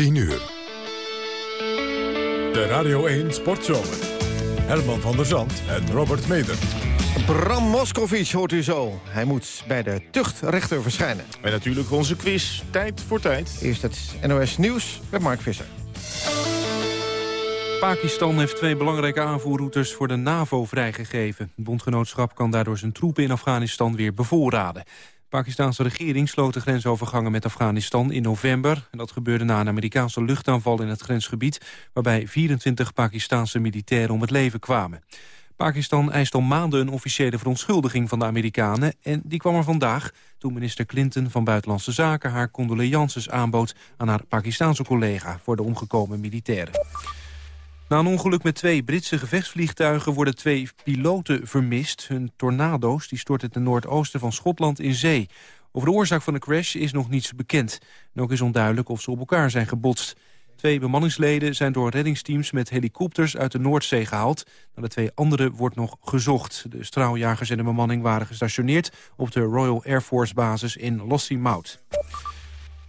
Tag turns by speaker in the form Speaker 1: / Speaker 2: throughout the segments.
Speaker 1: 10 uur. De Radio 1 Sportzomer. Herman van der Zand en Robert Meder.
Speaker 2: Bram Moskovic hoort u zo. Hij moet bij de tuchtrechter verschijnen.
Speaker 3: En natuurlijk onze quiz, tijd voor tijd.
Speaker 2: Eerst het NOS Nieuws met Mark Visser.
Speaker 4: Pakistan heeft twee belangrijke aanvoerroutes voor de NAVO vrijgegeven. Het bondgenootschap kan daardoor zijn troepen in Afghanistan weer bevoorraden. Pakistanse regering sloot de grensovergangen met Afghanistan in november. En dat gebeurde na een Amerikaanse luchtaanval in het grensgebied... waarbij 24 Pakistanse militairen om het leven kwamen. Pakistan eist al maanden een officiële verontschuldiging van de Amerikanen... en die kwam er vandaag toen minister Clinton van Buitenlandse Zaken... haar condolences aanbood aan haar Pakistanse collega... voor de omgekomen militairen. Na een ongeluk met twee Britse gevechtsvliegtuigen worden twee piloten vermist. Hun tornado's die stortten ten noordoosten van Schotland in zee. Over de oorzaak van de crash is nog niets bekend. En ook is onduidelijk of ze op elkaar zijn gebotst. Twee bemanningsleden zijn door reddingsteams met helikopters uit de Noordzee gehaald. Naar de twee anderen wordt nog gezocht. De straaljagers en de bemanning waren gestationeerd op de Royal Air Force basis in Lossiemouth.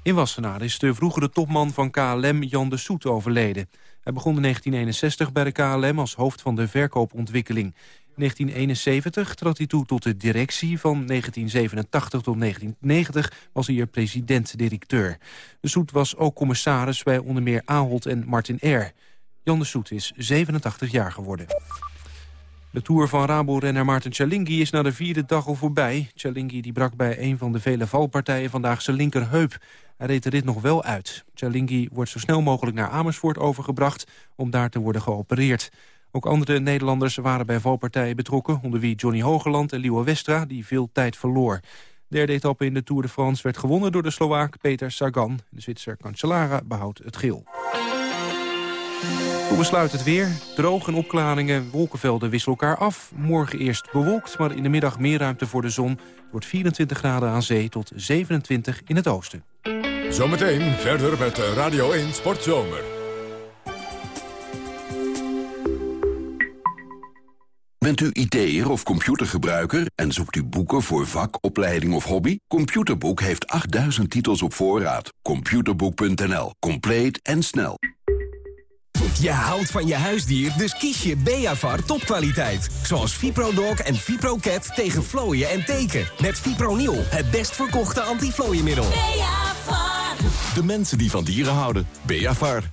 Speaker 4: In Wassenaar is de vroegere topman van KLM Jan de Soet overleden. Hij begon in 1961 bij de KLM als hoofd van de verkoopontwikkeling. In 1971 trad hij toe tot de directie. Van 1987 tot 1990 was hij er president-directeur. De Soet was ook commissaris bij onder meer Ahold en Martin Air. Jan de Soet is 87 jaar geworden. De Tour van Rabo-renner Maarten Cialinghi is na de vierde dag al voorbij. Cialinghi die brak bij een van de vele valpartijen vandaag zijn linkerheup. Hij reed de rit nog wel uit. Cialinghi wordt zo snel mogelijk naar Amersfoort overgebracht... om daar te worden geopereerd. Ook andere Nederlanders waren bij valpartijen betrokken... onder wie Johnny Hogeland en Liewe Westra, die veel tijd verloor. De derde etappe in de Tour de France werd gewonnen door de Slovaak Peter Sagan. De Zwitser Cancellara behoudt het geel. Hoe besluit het weer. Droog en opklaringen, wolkenvelden wisselen elkaar af. Morgen eerst bewolkt, maar in de middag meer ruimte voor de zon. Het wordt 24 graden aan zee tot 27 in het oosten.
Speaker 1: Zometeen verder met Radio 1 Sportzomer.
Speaker 5: Bent u IT'er of computergebruiker en zoekt u boeken voor vak, opleiding of hobby? Computerboek heeft 8000 titels op voorraad. Computerboek.nl. Compleet en snel.
Speaker 6: Je houdt van je huisdier, dus kies je Beavar topkwaliteit. Zoals ViproDog en ViproCat tegen vlooien en teken. Met Fipronil, het best verkochte antiflooienmiddel.
Speaker 7: Beavar.
Speaker 8: De mensen die van dieren houden. Beavar.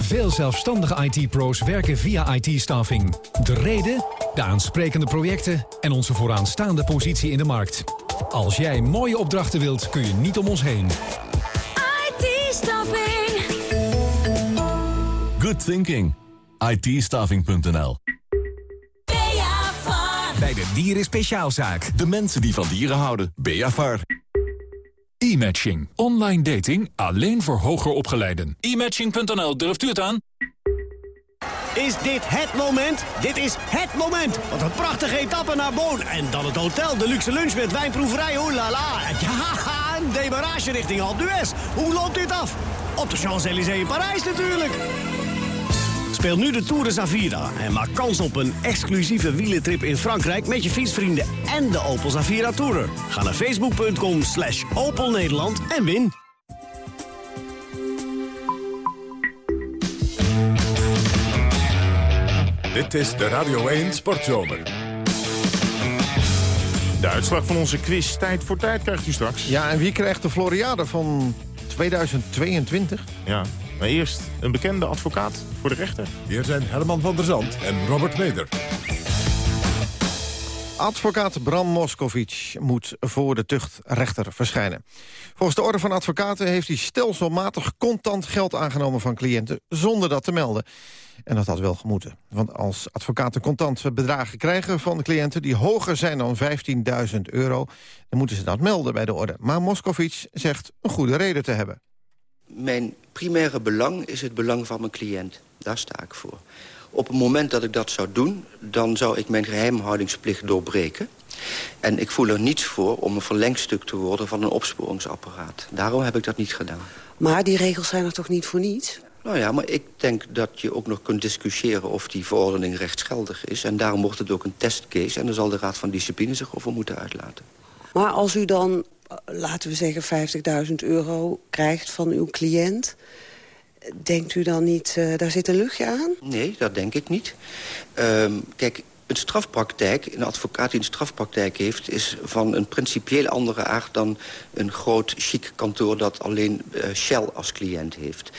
Speaker 9: Veel zelfstandige IT-pro's werken via IT-staffing. De reden, de aansprekende projecten en onze vooraanstaande positie in de markt. Als jij mooie opdrachten wilt, kun je niet om ons heen.
Speaker 7: IT-staffing.
Speaker 8: Good thinking. itstaffing.nl
Speaker 7: Beavar.
Speaker 6: Bij de Dieren Speciaalzaak.
Speaker 8: De mensen die van dieren houden. Beavar.
Speaker 10: E-matching. Online dating alleen voor hoger opgeleiden. E-matching.nl, durft u het aan?
Speaker 11: Is dit het moment? Dit is het moment! Wat een prachtige etappe naar Boon. En dan het hotel, de luxe lunch met wijnproeverij, oh la la. Ja, een demarage richting Alpe d'Huez. Hoe loopt dit af? Op de Champs-Élysées in Parijs natuurlijk. Speel nu de Tour de Zavira en maak kans op een exclusieve wielentrip in Frankrijk... met je fietsvrienden en de Opel Zavira Tourer. Ga naar facebook.com slash Opel Nederland en win.
Speaker 1: Dit is de Radio 1 Sportzomer.
Speaker 3: De uitslag van onze quiz tijd voor tijd krijgt u straks.
Speaker 2: Ja, en wie krijgt de Floriade van 2022?
Speaker 3: Ja, maar eerst een bekende advocaat voor de rechter.
Speaker 1: Hier zijn Herman van der Zand en Robert Meder.
Speaker 2: Advocaat Bram Moskovic moet voor de tuchtrechter verschijnen. Volgens de orde van advocaten heeft hij stelselmatig contant geld aangenomen van cliënten zonder dat te melden. En dat had wel gemoeten. Want als advocaten contant bedragen krijgen van cliënten die hoger zijn dan 15.000 euro, dan moeten ze dat melden bij de orde. Maar Moskovic zegt een goede reden te hebben.
Speaker 12: Mijn primaire belang is het belang van mijn cliënt. Daar sta ik voor. Op het moment dat ik dat zou doen, dan zou ik mijn geheimhoudingsplicht doorbreken. En ik voel er niets voor om een verlengstuk te worden van een opsporingsapparaat. Daarom heb ik dat niet gedaan.
Speaker 13: Maar die regels zijn er toch niet voor niets?
Speaker 12: Nou ja, maar ik denk dat je ook nog kunt discussiëren of die verordening rechtsgeldig is. En daarom wordt het ook een testcase. En daar zal de Raad van Discipline zich over moeten uitlaten.
Speaker 13: Maar als u dan laten we zeggen, 50.000 euro krijgt van uw cliënt... denkt u dan niet, uh, daar zit een luchtje aan?
Speaker 12: Nee, dat denk ik niet. Uh, kijk, een strafpraktijk, een advocaat die een strafpraktijk heeft... is van een principieel andere aard dan een groot chic kantoor... dat alleen uh, Shell als cliënt heeft.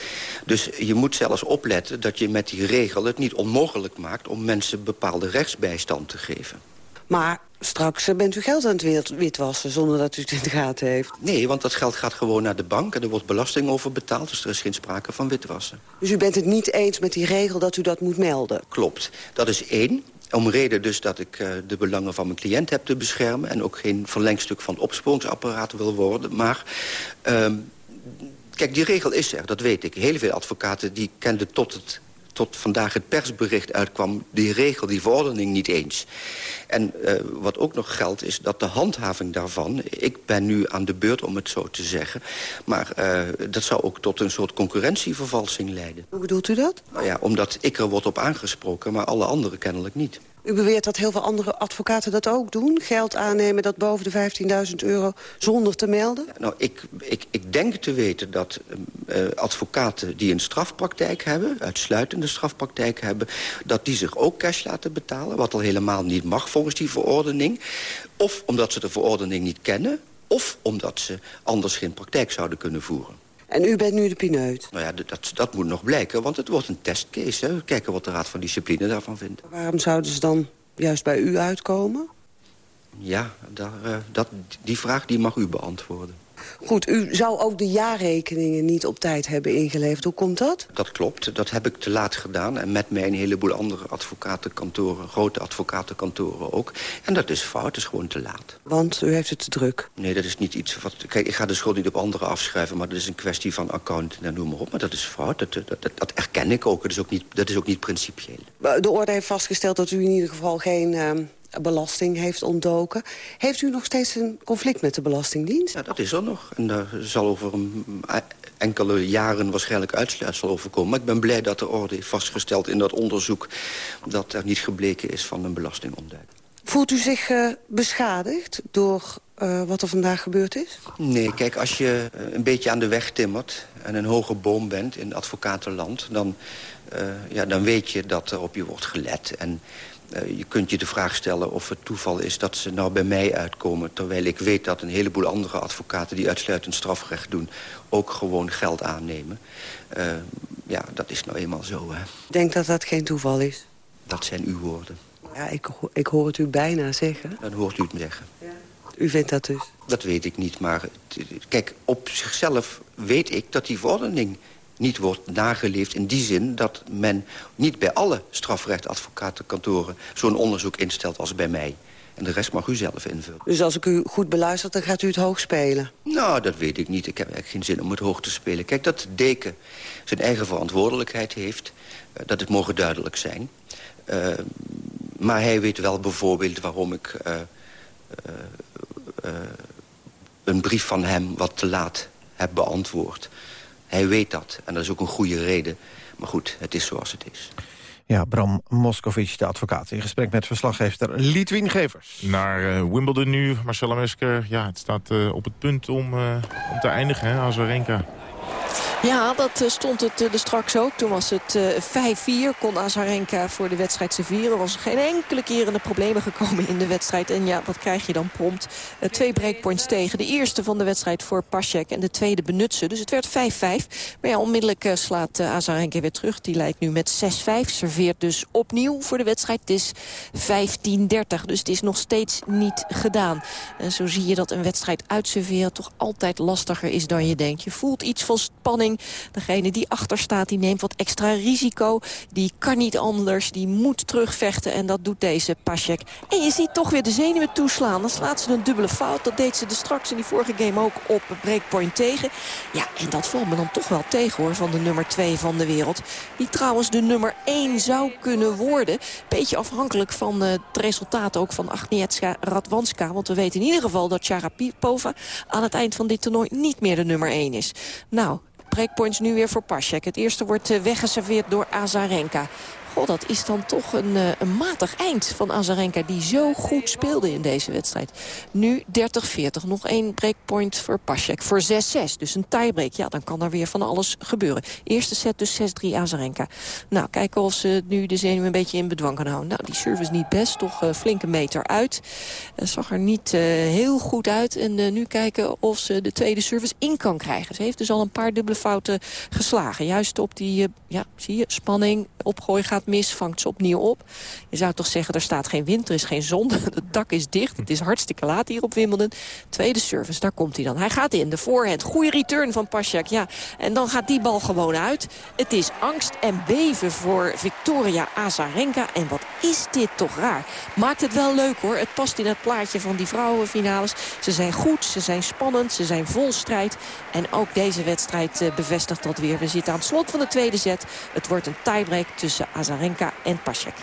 Speaker 12: Dus je moet zelfs opletten dat je met die regel het niet onmogelijk maakt... om mensen bepaalde rechtsbijstand te geven.
Speaker 13: Maar straks bent u geld aan het witwassen zonder dat u het in de gaten heeft.
Speaker 12: Nee, want dat geld gaat gewoon naar de bank en er wordt belasting over betaald. Dus er is geen sprake van witwassen.
Speaker 13: Dus u bent het niet eens met die regel dat u dat moet melden?
Speaker 12: Klopt. Dat is één. Om reden dus dat ik uh, de belangen van mijn cliënt heb te beschermen... en ook geen verlengstuk van het opsporingsapparaat wil worden. Maar uh, kijk, die regel is er, dat weet ik. Heel veel advocaten die kenden tot het tot vandaag het persbericht uitkwam... die regel, die verordening niet eens. En uh, wat ook nog geldt is dat de handhaving daarvan... ik ben nu aan de beurt om het zo te zeggen... maar uh, dat zou ook tot een soort concurrentievervalsing leiden.
Speaker 13: Hoe bedoelt u dat?
Speaker 12: Nou ja, omdat ik er wordt op aangesproken, maar alle anderen kennelijk niet.
Speaker 13: U beweert dat heel veel andere advocaten dat ook doen? Geld aannemen dat boven de 15.000 euro zonder te melden?
Speaker 12: Nou, ik, ik, ik denk te weten dat uh, advocaten die een strafpraktijk hebben... uitsluitende strafpraktijk hebben... dat die zich ook cash laten betalen... wat al helemaal niet mag volgens die verordening. Of omdat ze de verordening niet kennen... of omdat ze anders geen praktijk zouden kunnen voeren.
Speaker 13: En u bent nu de pineut?
Speaker 12: Nou ja, dat, dat moet nog blijken, want het wordt een testcase. Hè. Kijken wat de Raad van Discipline daarvan vindt.
Speaker 13: Waarom zouden ze dan juist bij u uitkomen?
Speaker 12: Ja, daar, uh, dat, die vraag die mag u beantwoorden.
Speaker 13: Goed, u zou ook de jaarrekeningen niet op tijd hebben ingeleverd. Hoe komt dat?
Speaker 12: Dat klopt. Dat heb ik te laat gedaan. En met mij een heleboel andere advocatenkantoren, grote advocatenkantoren ook. En dat is fout, dat is gewoon te laat.
Speaker 13: Want u heeft het te druk?
Speaker 12: Nee, dat is niet iets wat... Kijk, ik ga de schuld niet op anderen afschrijven... maar dat is een kwestie van account en noem maar op. Maar dat is fout, dat, dat, dat, dat erken ik ook. Dat is ook, niet, dat is ook niet principieel.
Speaker 13: De orde heeft vastgesteld dat u in ieder geval geen... Uh belasting heeft ontdoken. Heeft u nog steeds een conflict met de Belastingdienst?
Speaker 12: Ja, dat is er nog. En daar zal over een enkele jaren waarschijnlijk uitsluitsel over komen. Maar ik ben blij dat de orde heeft vastgesteld in dat onderzoek... dat er niet gebleken is van een belastingontduiking.
Speaker 13: Voelt u zich uh, beschadigd door uh, wat er vandaag gebeurd is?
Speaker 12: Nee, kijk, als je een beetje aan de weg timmert... en een hoge boom bent in advocatenland... dan, uh, ja, dan weet je dat er op je wordt gelet... En je kunt je de vraag stellen of het toeval is dat ze nou bij mij uitkomen... terwijl ik weet dat een heleboel andere advocaten die uitsluitend strafrecht doen... ook gewoon geld aannemen. Uh, ja, dat is nou eenmaal zo, hè.
Speaker 13: Denk dat dat geen toeval is?
Speaker 12: Dat zijn uw woorden.
Speaker 13: Ja, ik, ik hoor het u bijna zeggen.
Speaker 12: Dan hoort u het me zeggen. Ja.
Speaker 13: U vindt dat dus?
Speaker 12: Dat weet ik niet, maar kijk, op zichzelf weet ik dat die verordening niet wordt nageleefd in die zin dat men niet bij alle strafrechtadvocatenkantoren zo'n onderzoek instelt als bij mij. En de rest mag u zelf invullen.
Speaker 13: Dus als ik u goed beluister, dan gaat u het hoog spelen?
Speaker 12: Nou, dat weet ik niet. Ik heb eigenlijk geen zin om het hoog te spelen. Kijk, dat de deken zijn eigen verantwoordelijkheid heeft. Uh, dat het mogen duidelijk zijn. Uh, maar hij weet wel bijvoorbeeld waarom ik... Uh, een brief van hem wat te laat heb beantwoord. Hij weet dat. En dat is ook een goede reden. Maar goed, het is zoals het is.
Speaker 2: Ja, Bram Moskovic, de advocaat, in gesprek met verslaggever Litwin Gevers.
Speaker 3: Naar uh, Wimbledon nu, Marcella Mesker. Ja, het staat uh, op het punt om, uh, om te eindigen, hè, Azarenka.
Speaker 14: Ja, dat stond het er straks ook. Toen was het 5-4. Kon Azarenka voor de wedstrijd serveren. Was geen enkele keer in de problemen gekomen in de wedstrijd. En ja, wat krijg je dan prompt? twee breakpoints tegen. De eerste van de wedstrijd voor Pasek en de tweede benut ze. Dus het werd 5-5. Maar ja, onmiddellijk slaat Azarenka weer terug. Die lijkt nu met 6-5. Serveert dus opnieuw voor de wedstrijd. Het is 15-30. Dus het is nog steeds niet gedaan. En zo zie je dat een wedstrijd uitserveren toch altijd lastiger is dan je denkt. Je voelt iets van spanning. Degene die achter staat, die neemt wat extra risico. Die kan niet anders, die moet terugvechten. En dat doet deze Pasek. En je ziet toch weer de zenuwen toeslaan. Dan slaat ze een dubbele fout. Dat deed ze er straks in die vorige game ook op breakpoint tegen. Ja, en dat valt me dan toch wel tegen hoor, van de nummer 2 van de wereld. Die trouwens de nummer 1 zou kunnen worden. Beetje afhankelijk van uh, het resultaat ook van Agnieszka Radwanska. Want we weten in ieder geval dat Sharapova aan het eind van dit toernooi niet meer de nummer 1 is. Nou, breakpoints nu weer voor Pasek. Het eerste wordt weggeserveerd door Azarenka. Goh, dat is dan toch een, uh, een matig eind van Azarenka... die zo goed speelde in deze wedstrijd. Nu 30-40. Nog één breakpoint voor Pasek. Voor 6-6. Dus een tiebreak. Ja, dan kan er weer van alles gebeuren. Eerste set dus 6-3 Azarenka. Nou, kijken of ze nu de zenuwen een beetje in bedwang kan houden. Nou, die service niet best. Toch uh, flinke meter uit. Uh, zag er niet heel goed uit. En nu kijken of ze de tweede service in kan krijgen. Ze heeft dus al een paar dubbele fouten geslagen. Juist op die, ja, zie je, spanning. Opgooi gaat mis, vangt ze opnieuw op. Je zou toch zeggen, er staat geen wind, er is geen zon. Het dak is dicht, het is hartstikke laat hier op Wimbledon. Tweede service, daar komt hij dan. Hij gaat in, de voorhand. Goede return van Pasjak, ja. En dan gaat die bal gewoon uit. Het is angst en beven voor Victoria Azarenka. En wat is dit toch raar. Maakt het wel leuk hoor. Het past in het plaatje van die vrouwenfinales. Ze zijn goed, ze zijn spannend, ze zijn vol strijd. En ook deze wedstrijd eh, bevestigt dat weer. We zitten aan het slot van de tweede set. Het wordt een tiebreak tussen Azarenka en Pasek.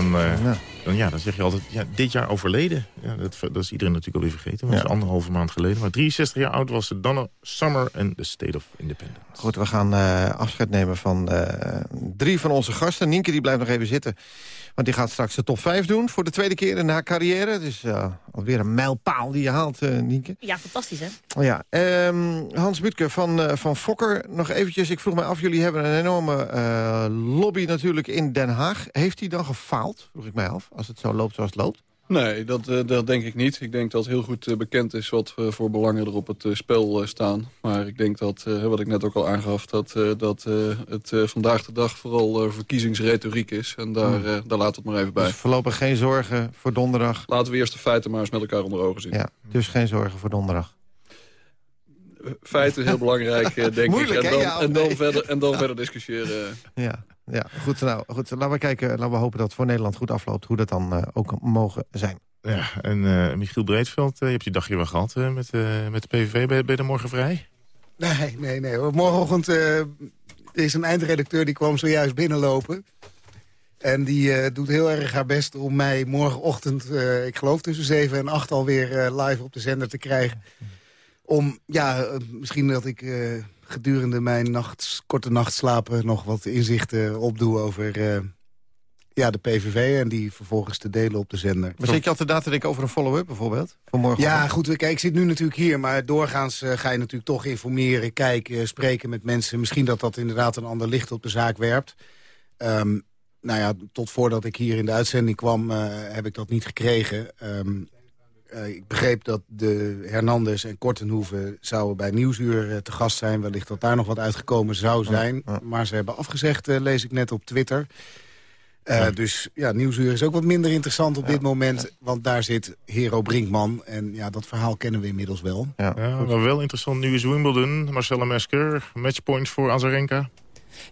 Speaker 3: Dan, eh,
Speaker 2: Ja.
Speaker 3: dan, ja, dan zeg je altijd, ja, dit jaar overleden. Ja, dat, dat is iedereen natuurlijk alweer vergeten. Dat is anderhalve maand geleden. Maar 63 jaar oud was ze. Donna Summer en The State of Independence.
Speaker 2: Goed, we gaan eh, afscheid nemen van eh, drie van onze gasten. Nienke die blijft nog even zitten. Want die gaat straks de top 5 doen voor de tweede keer in haar carrière. Dus uh, alweer een mijlpaal die je haalt, uh, Nienke.
Speaker 15: Ja, fantastisch hè?
Speaker 2: Oh ja, um, Hans Butke van, uh, van Fokker. Nog eventjes, ik vroeg mij af, jullie hebben een enorme lobby natuurlijk in Den Haag. Heeft die dan gefaald, vroeg ik mij af, als het zo loopt zoals het loopt?
Speaker 16: Nee, dat, uh, dat denk ik niet. Ik denk dat heel goed uh, bekend is wat uh, voor belangen er op het spel staan. Maar ik denk dat, wat ik net ook al aangaf... dat, dat het vandaag de dag vooral verkiezingsretoriek is. En daar,
Speaker 2: Hmm.
Speaker 16: daar laat het maar even bij.
Speaker 2: Dus voorlopig geen zorgen voor donderdag?
Speaker 16: Laten we eerst de feiten maar eens met elkaar onder ogen zien.
Speaker 2: Ja, dus geen zorgen voor donderdag?
Speaker 16: Feiten heel belangrijk, denk
Speaker 2: Moeilijk,
Speaker 16: ik. En dan,
Speaker 2: ja,
Speaker 16: en dan,
Speaker 2: nee.
Speaker 16: verder, en dan verder discussiëren.
Speaker 2: Ja, ja goed, nou, goed. Laten we kijken, laten we hopen dat het voor Nederland goed afloopt. Hoe dat dan uh, ook mogen zijn.
Speaker 3: Ja, en uh, Michiel Breedveld, uh, je hebt je dagje wel gehad met, met de PVV. Ben, ben je er morgen vrij?
Speaker 17: Nee, nee, nee. Morgenochtend er is een eindredacteur die kwam zojuist binnenlopen. En die doet heel erg haar best om mij morgenochtend, ik geloof tussen 7 en 8 alweer live op de zender te krijgen. Om, ja, misschien dat ik uh, gedurende mijn nachts, korte nachtslapen... nog wat inzichten opdoe over uh, ja, de PVV... en die vervolgens te delen op de zender.
Speaker 2: Maar zit je altijd na te denken over een follow-up bijvoorbeeld? Voor morgen?
Speaker 17: Ja, goed, kijk, ik zit nu natuurlijk hier... maar doorgaans uh, ga je natuurlijk toch informeren, kijken, spreken met mensen. Misschien dat dat inderdaad een ander licht op de zaak werpt. Um, nou ja, tot voordat ik hier in de uitzending kwam... heb ik dat niet gekregen... Um, uh, ik begreep dat de Hernandez en Kortenhoeven zouden bij Nieuwsuur uh, te gast zijn. Wellicht dat daar nog wat uitgekomen zou zijn. Ja, ja. Maar ze hebben afgezegd, uh, lees ik net op Twitter. Ja. Dus ja, Nieuwsuur is ook wat minder interessant op dit moment. Want daar zit Hero Brinkman. En ja, dat verhaal kennen we inmiddels wel.
Speaker 3: Ja, maar wel interessant. Nu is Wimbledon. Marcella Mesker, matchpoint voor Azarenka.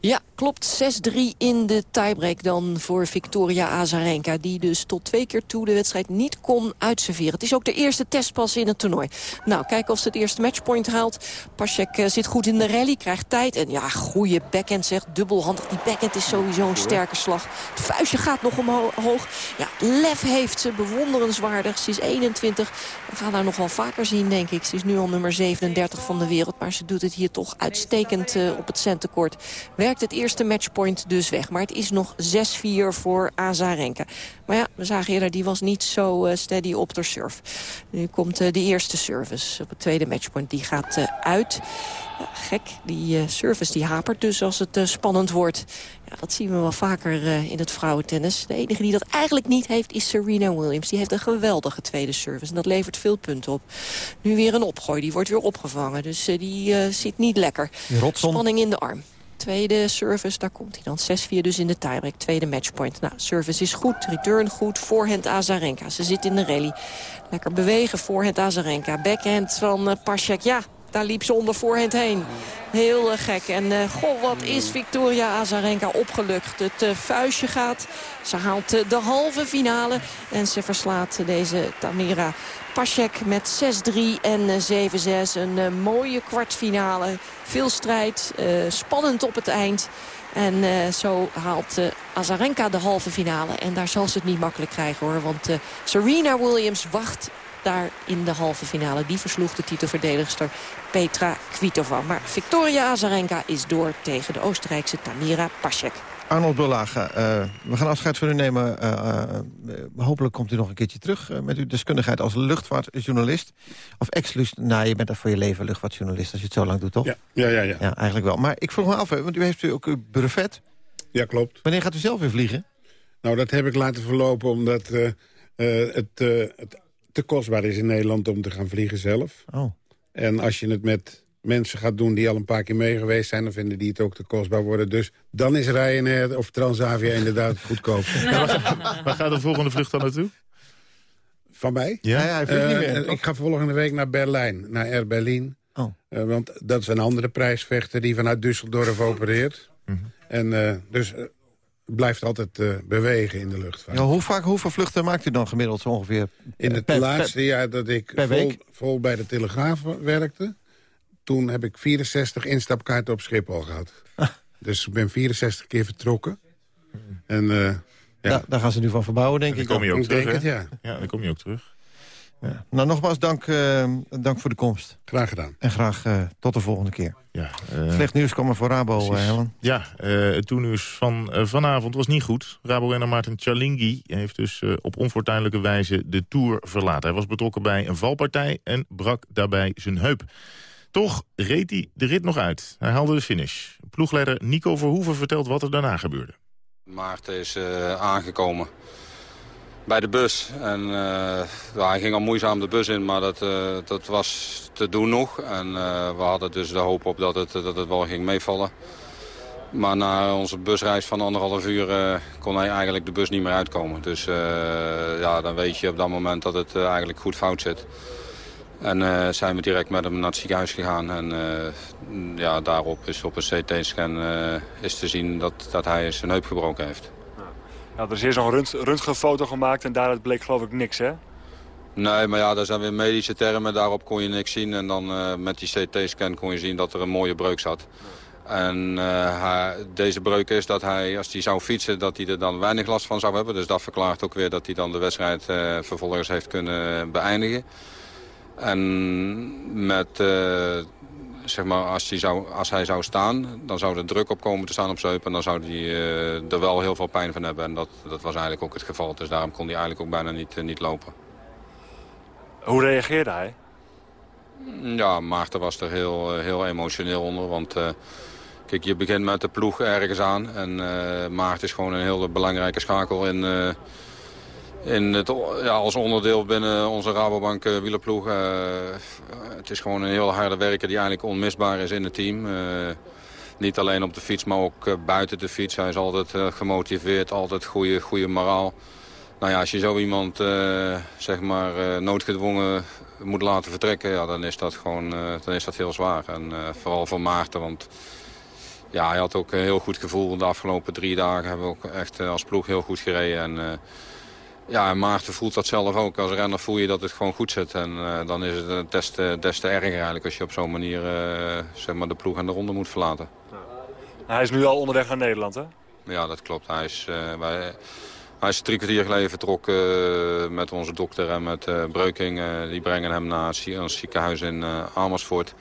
Speaker 14: Ja, klopt. 6-3 in de tiebreak dan voor Victoria Azarenka. Die dus tot twee keer toe de wedstrijd niet kon uitserveren. Het is ook de eerste testpas in het toernooi. Nou, kijken of ze het eerste matchpoint haalt. Pasek uh, zit goed in de rally, krijgt tijd. En ja, goede backhand zegt. Dubbelhandig. Die backhand is sowieso een sterke slag. Het vuistje gaat nog omhoog. Ja, lef heeft ze. Bewonderenswaardig. Ze is 21. We gaan haar nog wel vaker zien, denk ik. Ze is nu al nummer 37 van de wereld. Maar ze doet het hier toch uitstekend uh, op het centekort werkt het eerste matchpoint dus weg. Maar het is nog 6-4 voor Azarenka. Maar ja, we zagen eerder, die was niet zo uh, steady op de surf. Nu komt uh, de eerste service op het tweede matchpoint. Die gaat uh, uit. Ja, gek, die service die hapert dus als het spannend wordt. Ja, dat zien we wel vaker in het vrouwentennis. De enige die dat eigenlijk niet heeft is Serena Williams. Die heeft een geweldige tweede service en dat levert veel punten op. Nu weer een opgooi, die wordt weer opgevangen. Dus die zit niet lekker. Spanning in de arm. Tweede service, daar komt hij dan. 6-4 dus in de tiebreak. Tweede matchpoint. Nou, service is goed, return goed. Voorhand Azarenka. Ze zit in de rally. Lekker bewegen, voorhand Azarenka. Backhand van uh. Ja, daar liep ze onder voorhand heen. Heel uh, gek. En uh, goh, wat is Victoria Azarenka opgelucht. Het vuistje gaat. Ze haalt de halve finale. En ze verslaat deze Tamira Pasek met 6-3 en 7-6. Een mooie kwartfinale. Veel strijd. spannend op het eind. En zo haalt Azarenka de halve finale. En daar zal ze het niet makkelijk krijgen hoor. Want Serena Williams wacht daar in de halve finale. Die versloeg de titelverdedigster Petra Kvitova. Maar Victoria Azarenka is door tegen de Oostenrijkse Tamira Pasek.
Speaker 2: Arnold Bullaga, uh, we gaan afscheid van u nemen. Uh, uh, hopelijk komt u nog een keertje terug met uw deskundigheid als luchtvaartjournalist. Of ex-lust, nou, je bent er voor je leven luchtvaartjournalist als je het zo lang doet, toch?
Speaker 18: Ja, ja, ja. Ja,
Speaker 2: ja eigenlijk wel. Maar ik vroeg me af, want u heeft ook uw brevet.
Speaker 18: Ja, klopt.
Speaker 2: Wanneer gaat u zelf weer vliegen?
Speaker 18: Nou, dat heb ik laten verlopen omdat het, het te kostbaar is in Nederland om te gaan vliegen zelf.
Speaker 2: Oh.
Speaker 18: En als je het met mensen gaat doen die al een paar keer mee geweest zijn... dan vinden die het ook te kostbaar worden. Dus dan is Ryanair of Transavia inderdaad goedkoop.
Speaker 3: Ja, waar, waar, gaat de volgende vlucht dan naartoe?
Speaker 18: Van mij?
Speaker 2: Ja, ja hij vliegt
Speaker 18: uh,
Speaker 2: niet meer.
Speaker 18: Ik ga volgende week naar Berlijn, naar Air Berlin.
Speaker 2: Oh.
Speaker 18: Uh, want dat is een andere prijsvechter die vanuit Düsseldorf opereert.
Speaker 3: Mm -hmm.
Speaker 18: En uh, dus blijft altijd uh, bewegen in de luchtvaart.
Speaker 2: Ja, hoe vaak, hoeveel vluchten maakt u dan gemiddeld zo ongeveer?
Speaker 18: In het
Speaker 2: per,
Speaker 18: laatste
Speaker 2: per,
Speaker 18: jaar dat ik vol, vol, bij de Telegraaf werkte... toen heb ik 64 instapkaarten op Schiphol gehad. Ah. Dus ik ben 64 keer vertrokken. En uh,
Speaker 2: Daar, daar gaan ze nu van verbouwen, denk
Speaker 3: Dan
Speaker 2: ik.
Speaker 3: kom je ook
Speaker 2: Ik
Speaker 3: terug,
Speaker 2: denk
Speaker 3: hè?
Speaker 2: het, ja.
Speaker 3: Ja, dan kom je ook terug.
Speaker 2: Ja. Nou, nogmaals dank, eh, dank voor de komst.
Speaker 19: Graag gedaan.
Speaker 2: En graag eh, tot de volgende keer.
Speaker 3: Ja, eh,
Speaker 2: Slecht nieuws kwam er voor Rabo, eh, Helen.
Speaker 3: Ja, eh, het toernieuws van eh, vanavond was niet goed. Rabo-renner Maarten Chalingi heeft dus eh, op onfortuinlijke wijze de Tour verlaten. Hij was betrokken bij een valpartij en brak daarbij zijn heup. Toch reed hij de rit nog uit. Hij haalde de finish. Ploegleider Nico Verhoeven vertelt wat er daarna gebeurde.
Speaker 20: Maarten is eh, aangekomen bij de bus. En eh, hij ging al moeizaam de bus in, maar dat, eh, dat was te doen nog. En we hadden dus de hoop op dat het, dat het wel ging meevallen. Maar na onze busreis van anderhalf uur kon hij eigenlijk de bus niet meer uitkomen. Dus ja, dan weet je op dat moment dat het eigenlijk goed fout zit. En eh, zijn we direct met hem naar het ziekenhuis gegaan. En eh, ja, daarop is op een CT-scan eh, is te zien dat, dat hij zijn heup gebroken heeft.
Speaker 21: Nou, er is eerst een rönt- röntgenfoto gemaakt en daaruit bleek geloof ik niks, hè?
Speaker 20: Nee, maar ja, dat zijn weer medische termen. Daarop kon je niks zien. En dan met die CT-scan kon je zien dat er een mooie breuk zat. En hij- deze breuk is dat hij, als hij zou fietsen, dat hij er dan weinig last van zou hebben. Dus dat verklaart ook weer dat hij dan de wedstrijd vervolgens heeft kunnen beëindigen. En met, eh, zeg maar, als hij, zou, als hij zou staan, dan zou er druk op komen te staan op zijn heup. En dan zou hij eh, er wel heel veel pijn van hebben. En dat, dat was eigenlijk ook het geval. Dus daarom kon hij eigenlijk ook bijna niet, eh, niet lopen.
Speaker 21: Hoe reageerde hij?
Speaker 20: Ja, Maarten was er heel, heel emotioneel onder. Want kijk, je begint met de ploeg ergens aan. En eh, Maarten is gewoon een hele belangrijke schakel in, het, ja, als onderdeel binnen onze Rabobank eh, wielerploeg. Eh, het is gewoon een heel harde werker die eigenlijk onmisbaar is in het team. Eh, niet alleen op de fiets, maar ook eh, buiten de fiets. Hij is altijd eh, gemotiveerd, altijd goede, goede moraal. Nou ja, als je zo iemand eh, zeg maar, eh, noodgedwongen moet laten vertrekken, ja, dan is dat gewoon eh, dan is dat heel zwaar. En eh, vooral voor Maarten, want ja, hij had ook een heel goed gevoel. De afgelopen drie dagen hebben we ook echt eh, als ploeg heel goed gereden. En, eh, ja, en Maarten voelt dat zelf ook. Als renner voel je dat het gewoon goed zit. En eh, dan is het eh, des te, des te erger eigenlijk als je op zo'n manier eh, zeg maar de ploeg en de ronde moet verlaten.
Speaker 21: Hij is nu al onderweg naar Nederland, hè?
Speaker 20: Ja, dat klopt. Hij is, eh, wij, hij is drie kwartier geleden vertrokken eh, met onze dokter en met eh, Breuking. Eh, die brengen hem naar het ons ziekenhuis in eh, Amersfoort.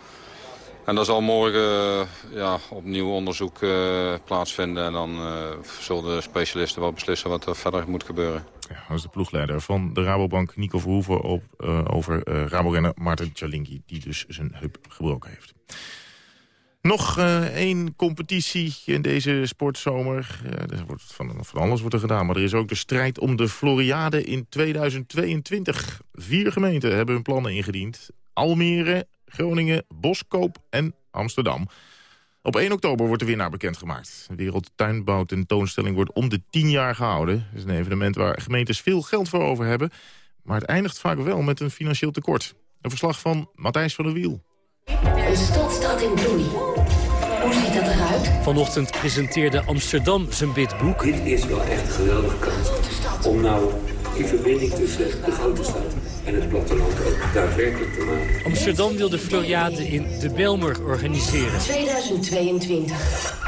Speaker 20: En daar zal morgen eh, ja, opnieuw onderzoek eh, plaatsvinden. En dan eh, zullen de specialisten wel beslissen wat er verder moet gebeuren.
Speaker 3: Ja, dat is de ploegleider van de Rabobank, Nico Verhoeven... Op, over eh Raborenner Maarten die dus zijn heup gebroken heeft. Nog één competitie in deze sportzomer. Er wordt van, van alles wordt er gedaan, maar er is ook de strijd om de Floriade in 2022. Vier gemeenten hebben hun plannen ingediend. Almere, Groningen, Boskoop en Amsterdam. Op 1 oktober wordt de winnaar bekendgemaakt. De Wereldtuinbouwtentoonstelling wordt om de 10 jaar gehouden. Het is een evenement waar gemeentes veel geld voor over hebben. Maar het eindigt vaak wel met een financieel tekort. Een verslag van Matthijs van der Wiel.
Speaker 22: Een stad staat in bloei. Hoe ziet dat eruit?
Speaker 23: Vanochtend presenteerde Amsterdam zijn bidboek.
Speaker 24: Dit is wel echt een geweldige kans om nou die verbinding tussen de grote stad en het platteland ook daadwerkelijk te maken.
Speaker 23: Amsterdam wil de Floriade in de Belmer organiseren.
Speaker 22: 2022.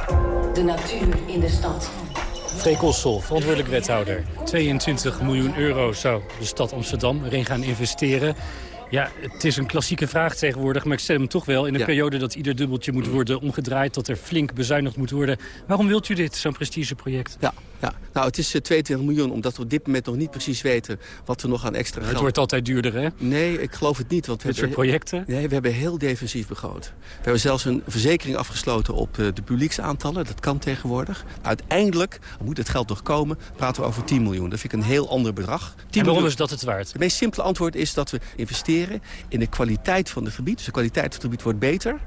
Speaker 22: De natuur in de stad.
Speaker 23: Freek Kossel, verantwoordelijk wethouder. 22 miljoen euro zou de stad Amsterdam erin gaan investeren. Ja, het is een klassieke vraag tegenwoordig, maar ik stel hem toch wel. In een
Speaker 25: Ja.
Speaker 23: periode dat ieder dubbeltje moet worden omgedraaid... dat er flink bezuinigd moet worden. Waarom wilt u dit, zo'n prestigeproject?
Speaker 25: Ja, ja. Nou, het is eh, 22 miljoen, omdat we op dit moment nog niet precies weten... wat we nog aan extra
Speaker 23: Het
Speaker 25: geld...
Speaker 23: wordt altijd duurder, hè?
Speaker 25: Nee, ik geloof het niet. Want we
Speaker 23: Dit soort projecten?
Speaker 25: Nee, we hebben heel defensief begroot. We hebben zelfs een verzekering afgesloten op eh, de publieksaantallen. Dat kan tegenwoordig. Uiteindelijk, moet het geld nog komen, praten we over 10 miljoen. Dat vind ik een heel ander bedrag. 10
Speaker 23: En waarom
Speaker 25: miljoen.
Speaker 23: is dat het waard?
Speaker 25: Het meest simpele antwoord is dat we investeren in de kwaliteit van het gebied. Dus de kwaliteit van het gebied wordt beter.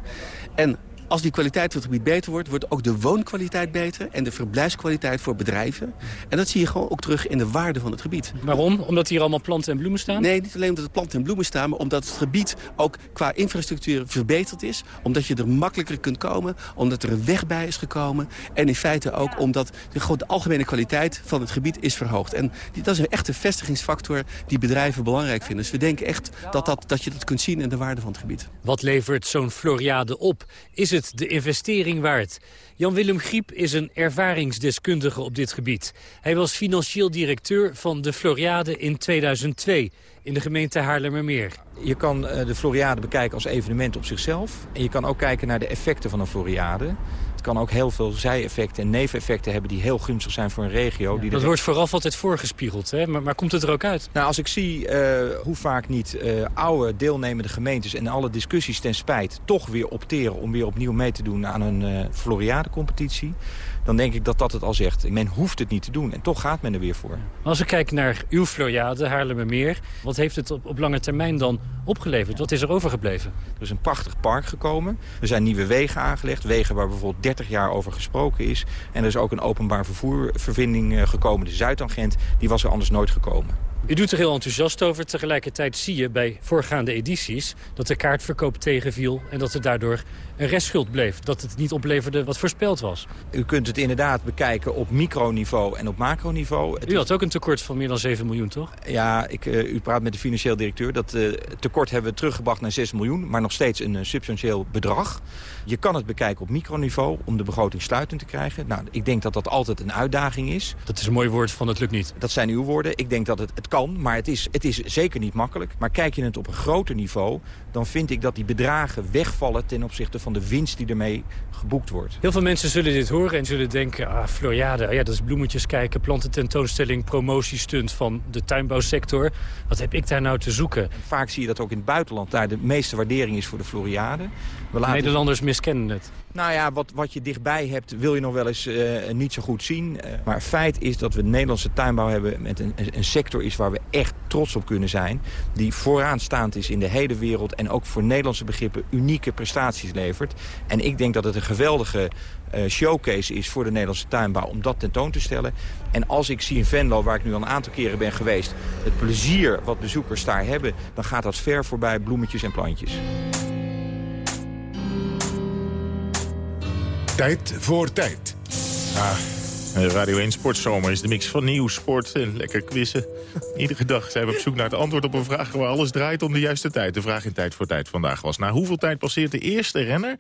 Speaker 25: En als die kwaliteit van het gebied beter wordt, wordt ook de woonkwaliteit beter... en de verblijfskwaliteit voor bedrijven. En dat zie je gewoon ook terug in de waarde van het gebied.
Speaker 23: Waarom? Omdat hier allemaal planten en bloemen staan?
Speaker 25: Nee, niet alleen omdat er planten en bloemen staan... maar omdat het gebied ook qua infrastructuur verbeterd is. Omdat je er makkelijker kunt komen. Omdat er een weg bij is gekomen. En in feite ook omdat de, gewoon de algemene kwaliteit van het gebied is verhoogd. En die, dat is een echte vestigingsfactor die bedrijven belangrijk vinden. Dus we denken echt dat, dat, dat je dat kunt zien in de waarde van het gebied.
Speaker 23: Wat levert zo'n Floriade op? Is het de investering waard? Jan-Willem Griep is een ervaringsdeskundige op dit gebied. Hij was financieel directeur van de Floriade in 2002 in de gemeente Haarlemmermeer.
Speaker 26: Je kan eh, de Floriade bekijken als evenement op zichzelf. En je kan ook kijken naar de effecten van een Floriade. Het kan ook heel veel zijeffecten en neveneffecten hebben die heel gunstig zijn voor een regio. die
Speaker 23: Dat wordt vooraf altijd voorgespiegeld, hè? Maar, maar komt het er ook uit?
Speaker 26: Nou, als ik zie uh, hoe vaak niet uh, oude deelnemende gemeentes en alle discussies ten spijt toch weer opteren om weer opnieuw mee te doen aan een uh, Floriade-competitie dan denk ik dat dat het al zegt. Men hoeft het niet te doen en toch gaat men er weer voor.
Speaker 23: Als we kijken naar uw Floriade, Haarlemmermeer... wat heeft het op, op lange termijn dan opgeleverd? Wat is er overgebleven?
Speaker 26: Er is een prachtig park gekomen. Er zijn nieuwe wegen aangelegd. Wegen waar bijvoorbeeld 30 jaar over gesproken is. En er is ook een openbaar vervoerverbinding gekomen. De Zuidangent, die was er anders nooit gekomen.
Speaker 23: U doet er heel enthousiast over. Tegelijkertijd zie je bij voorgaande edities dat de kaartverkoop tegenviel... en dat er daardoor een restschuld bleef. Dat het niet opleverde wat voorspeld was.
Speaker 26: U kunt het inderdaad bekijken op microniveau en op macroniveau.
Speaker 23: u had ook een tekort van meer dan 7 miljoen, toch?
Speaker 26: Ja, ik, uh, u praat met de financieel directeur. Dat uh, tekort hebben we teruggebracht naar 6 miljoen... maar nog steeds een uh, substantieel bedrag. Je kan het bekijken op microniveau om de begroting sluitend te krijgen. Nou, ik denk dat dat altijd een uitdaging is.
Speaker 23: Dat is een mooi woord van het lukt niet.
Speaker 26: Dat zijn uw woorden. Ik denk dat het, het kan, maar het is, het is zeker niet makkelijk. Maar kijk je het op een groter niveau, dan vind ik dat die bedragen wegvallen... ten opzichte van de winst die ermee geboekt wordt.
Speaker 23: Heel veel mensen zullen dit horen en zullen denken... ah, Floriade, ja, dat is bloemetjes kijken, plantententoonstelling... promotiestunt van de tuinbouwsector. Wat heb ik daar nou te zoeken?
Speaker 26: Vaak zie je dat ook in het buitenland daar de meeste waardering is voor de Floriade.
Speaker 23: We laten... Nederlanders miskennen het.
Speaker 26: Nou ja, wat, wat je dichtbij hebt wil je nog wel eens uh, niet zo goed zien. Uh, maar feit is dat we Nederlandse tuinbouw hebben met een, een sector is waar we echt trots op kunnen zijn. Die vooraanstaand is in de hele wereld en ook voor Nederlandse begrippen unieke prestaties levert. En ik denk dat het een geweldige uh, showcase is voor de Nederlandse tuinbouw om dat tentoon te stellen. En als ik zie in Venlo, waar ik nu al een aantal keren ben geweest... het plezier wat bezoekers daar hebben, dan gaat dat ver voorbij bloemetjes en plantjes.
Speaker 1: Tijd voor tijd.
Speaker 3: Ah, Radio 1 Sportzomer is de mix van nieuw, sport en lekker quizzen. Iedere dag zijn we op zoek naar het antwoord op een vraag... waar alles draait om de juiste tijd. De vraag in Tijd voor Tijd vandaag was... na hoeveel tijd passeert de eerste renner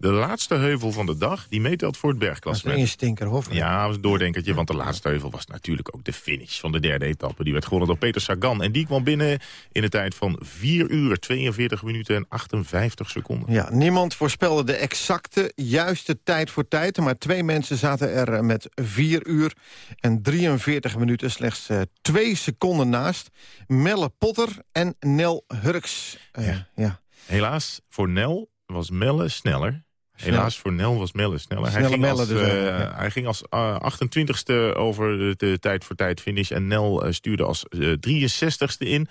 Speaker 3: de laatste heuvel van de dag... die meetelt voor het bergklassement?
Speaker 2: Dat is een stinker.
Speaker 3: Ja, een doordenkertje, want de laatste heuvel was natuurlijk ook de finish... van de derde etappe. Die werd gewonnen door Peter Sagan. En die kwam binnen in de tijd van 4 uur, 42 minuten en 58 seconden.
Speaker 2: Ja, niemand voorspelde de exacte, juiste tijd voor tijd... maar twee mensen zaten er met 4 uur en 43 minuten... slechts uh, twee seconden naast. Melle Potter en Nel Hurks. Uh, ja. ja.
Speaker 3: Helaas, voor Nel was Melle sneller. Helaas voor Nel was Melle sneller.
Speaker 2: Snelle
Speaker 3: hij, ging als,
Speaker 2: dus,
Speaker 3: uh,
Speaker 2: ja.
Speaker 3: hij ging als uh, 28ste over de, de, tijd voor tijd finish. En Nel uh, stuurde als 63ste in.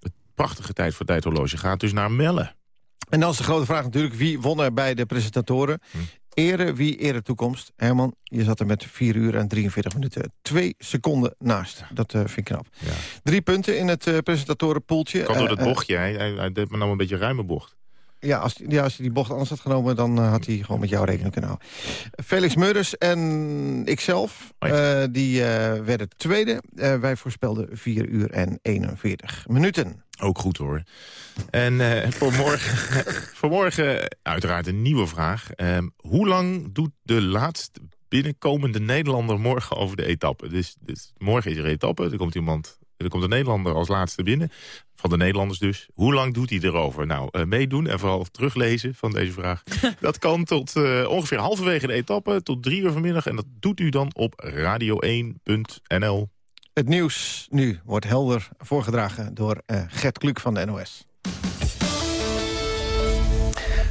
Speaker 3: Het prachtige tijd voor tijd horloge gaat dus naar Melle.
Speaker 2: En dan is de grote vraag natuurlijk, wie won er bij de presentatoren? Hm. Ere, wie ere toekomst? Herman, je zat er met 4 uur en 43 minuten. Twee seconden naast. Dat uh, vind ik knap. Ja. Drie punten in het uh, presentatorenpoeltje.
Speaker 3: Kan door dat bochtje. hij, hij, hij deed me nou een beetje ruime bocht.
Speaker 2: Ja, als, ja, als hij die bocht anders had genomen... dan uh, had hij gewoon met jou rekening kunnen houden. Felix Meurders en ikzelf, uh, die uh, werden tweede. wij voorspelden 4 uur en 41 minuten.
Speaker 3: Ook goed hoor. En voor, morgen, voor morgen uiteraard een nieuwe vraag. hoe lang doet de laatst binnenkomende Nederlander morgen over de etappe? Dus, dus morgen is er etappe, er komt iemand... Er komt een Nederlander als laatste binnen. Van de Nederlanders dus. Hoe lang doet hij erover? Nou, uh, meedoen en vooral teruglezen van deze vraag. dat kan tot uh, ongeveer halverwege de etappe, tot drie uur vanmiddag. En dat doet u dan op radio1.nl.
Speaker 2: Het nieuws nu wordt helder voorgedragen door uh, Gert Kluk van de NOS.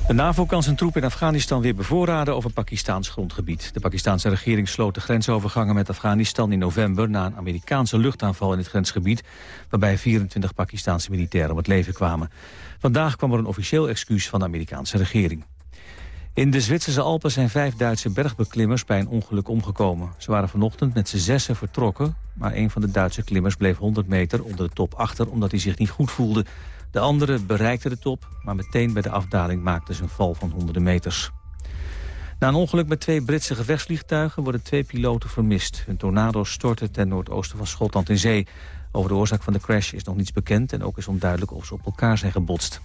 Speaker 27: De NAVO kan zijn troep in Afghanistan weer bevoorraden over Pakistaans grondgebied. De Pakistanse regering sloot de grensovergangen met Afghanistan in november... na een Amerikaanse luchtaanval in het grensgebied... waarbij 24 Pakistanse militairen om het leven kwamen. Vandaag kwam er een officieel excuus van de Amerikaanse regering. In de Zwitserse Alpen zijn vijf Duitse bergbeklimmers bij een ongeluk omgekomen. Ze waren vanochtend met z'n zessen vertrokken... maar een van de Duitse klimmers bleef 100 meter onder de top achter... omdat hij zich niet goed voelde... De andere bereikte de top, maar meteen bij de afdaling maakte ze een val van honderden meters. Na een ongeluk met twee Britse gevechtsvliegtuigen worden twee piloten vermist. Een tornado stortte ten noordoosten van Schotland in zee. Over de oorzaak van de crash is nog niets bekend en ook is onduidelijk of ze op elkaar zijn gebotst.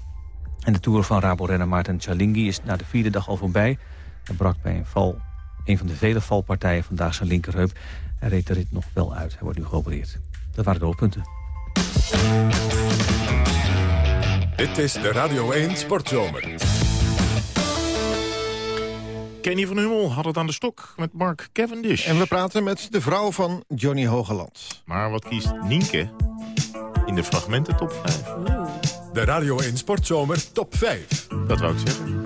Speaker 27: En de Tour van Rabo-renner Maarten Chalingi is na de vierde dag al voorbij. Hij brak bij een val, een van de vele valpartijen vandaag zijn linkerheup. Hij reed de rit nog wel uit. Hij wordt nu geopereerd. Dat waren de hoofdpunten.
Speaker 1: Dit is de Radio 1 Sportzomer.
Speaker 3: Kenny van Hummel had het aan de stok met Mark Cavendish.
Speaker 2: En we praten met de vrouw van Johnny Hogeland.
Speaker 3: Maar wat kiest Nienke in de fragmenten top 5?
Speaker 1: De Radio 1 Sportzomer top 5.
Speaker 3: Dat wou ik zeggen.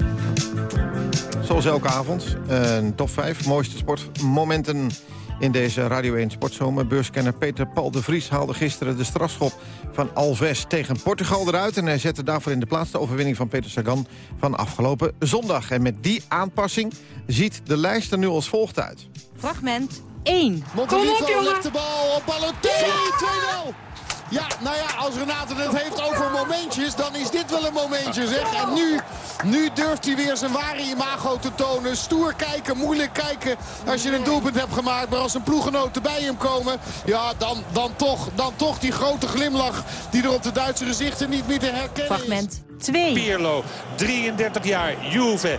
Speaker 2: Zoals elke avond, een top 5 mooiste sportmomenten in deze Radio 1 Sportzomer. Beurskenner Peter Paul de Vries haalde gisteren de strafschop van Alves tegen Portugal eruit. En hij zette daarvoor in de plaats de overwinning van Peter Sagan van afgelopen zondag. En met die aanpassing ziet de lijst er nu als volgt uit.
Speaker 15: Fragment 1.
Speaker 28: Kom op, jongen. de bal op Balotelli. 2-0. Ja, nou ja, als Renate het heeft over momentjes, dan is dit wel een momentje, zeg. En nu, nu durft hij weer zijn ware imago te tonen. Stoer kijken, moeilijk kijken als je een doelpunt hebt gemaakt. Maar als een ploegenoten bij hem komen, ja, dan, dan, toch, dan toch die grote glimlach... die er op de Duitse gezichten niet meer te herkennen
Speaker 15: Fragment 2.
Speaker 29: Pirlo, 33 jaar, Juve.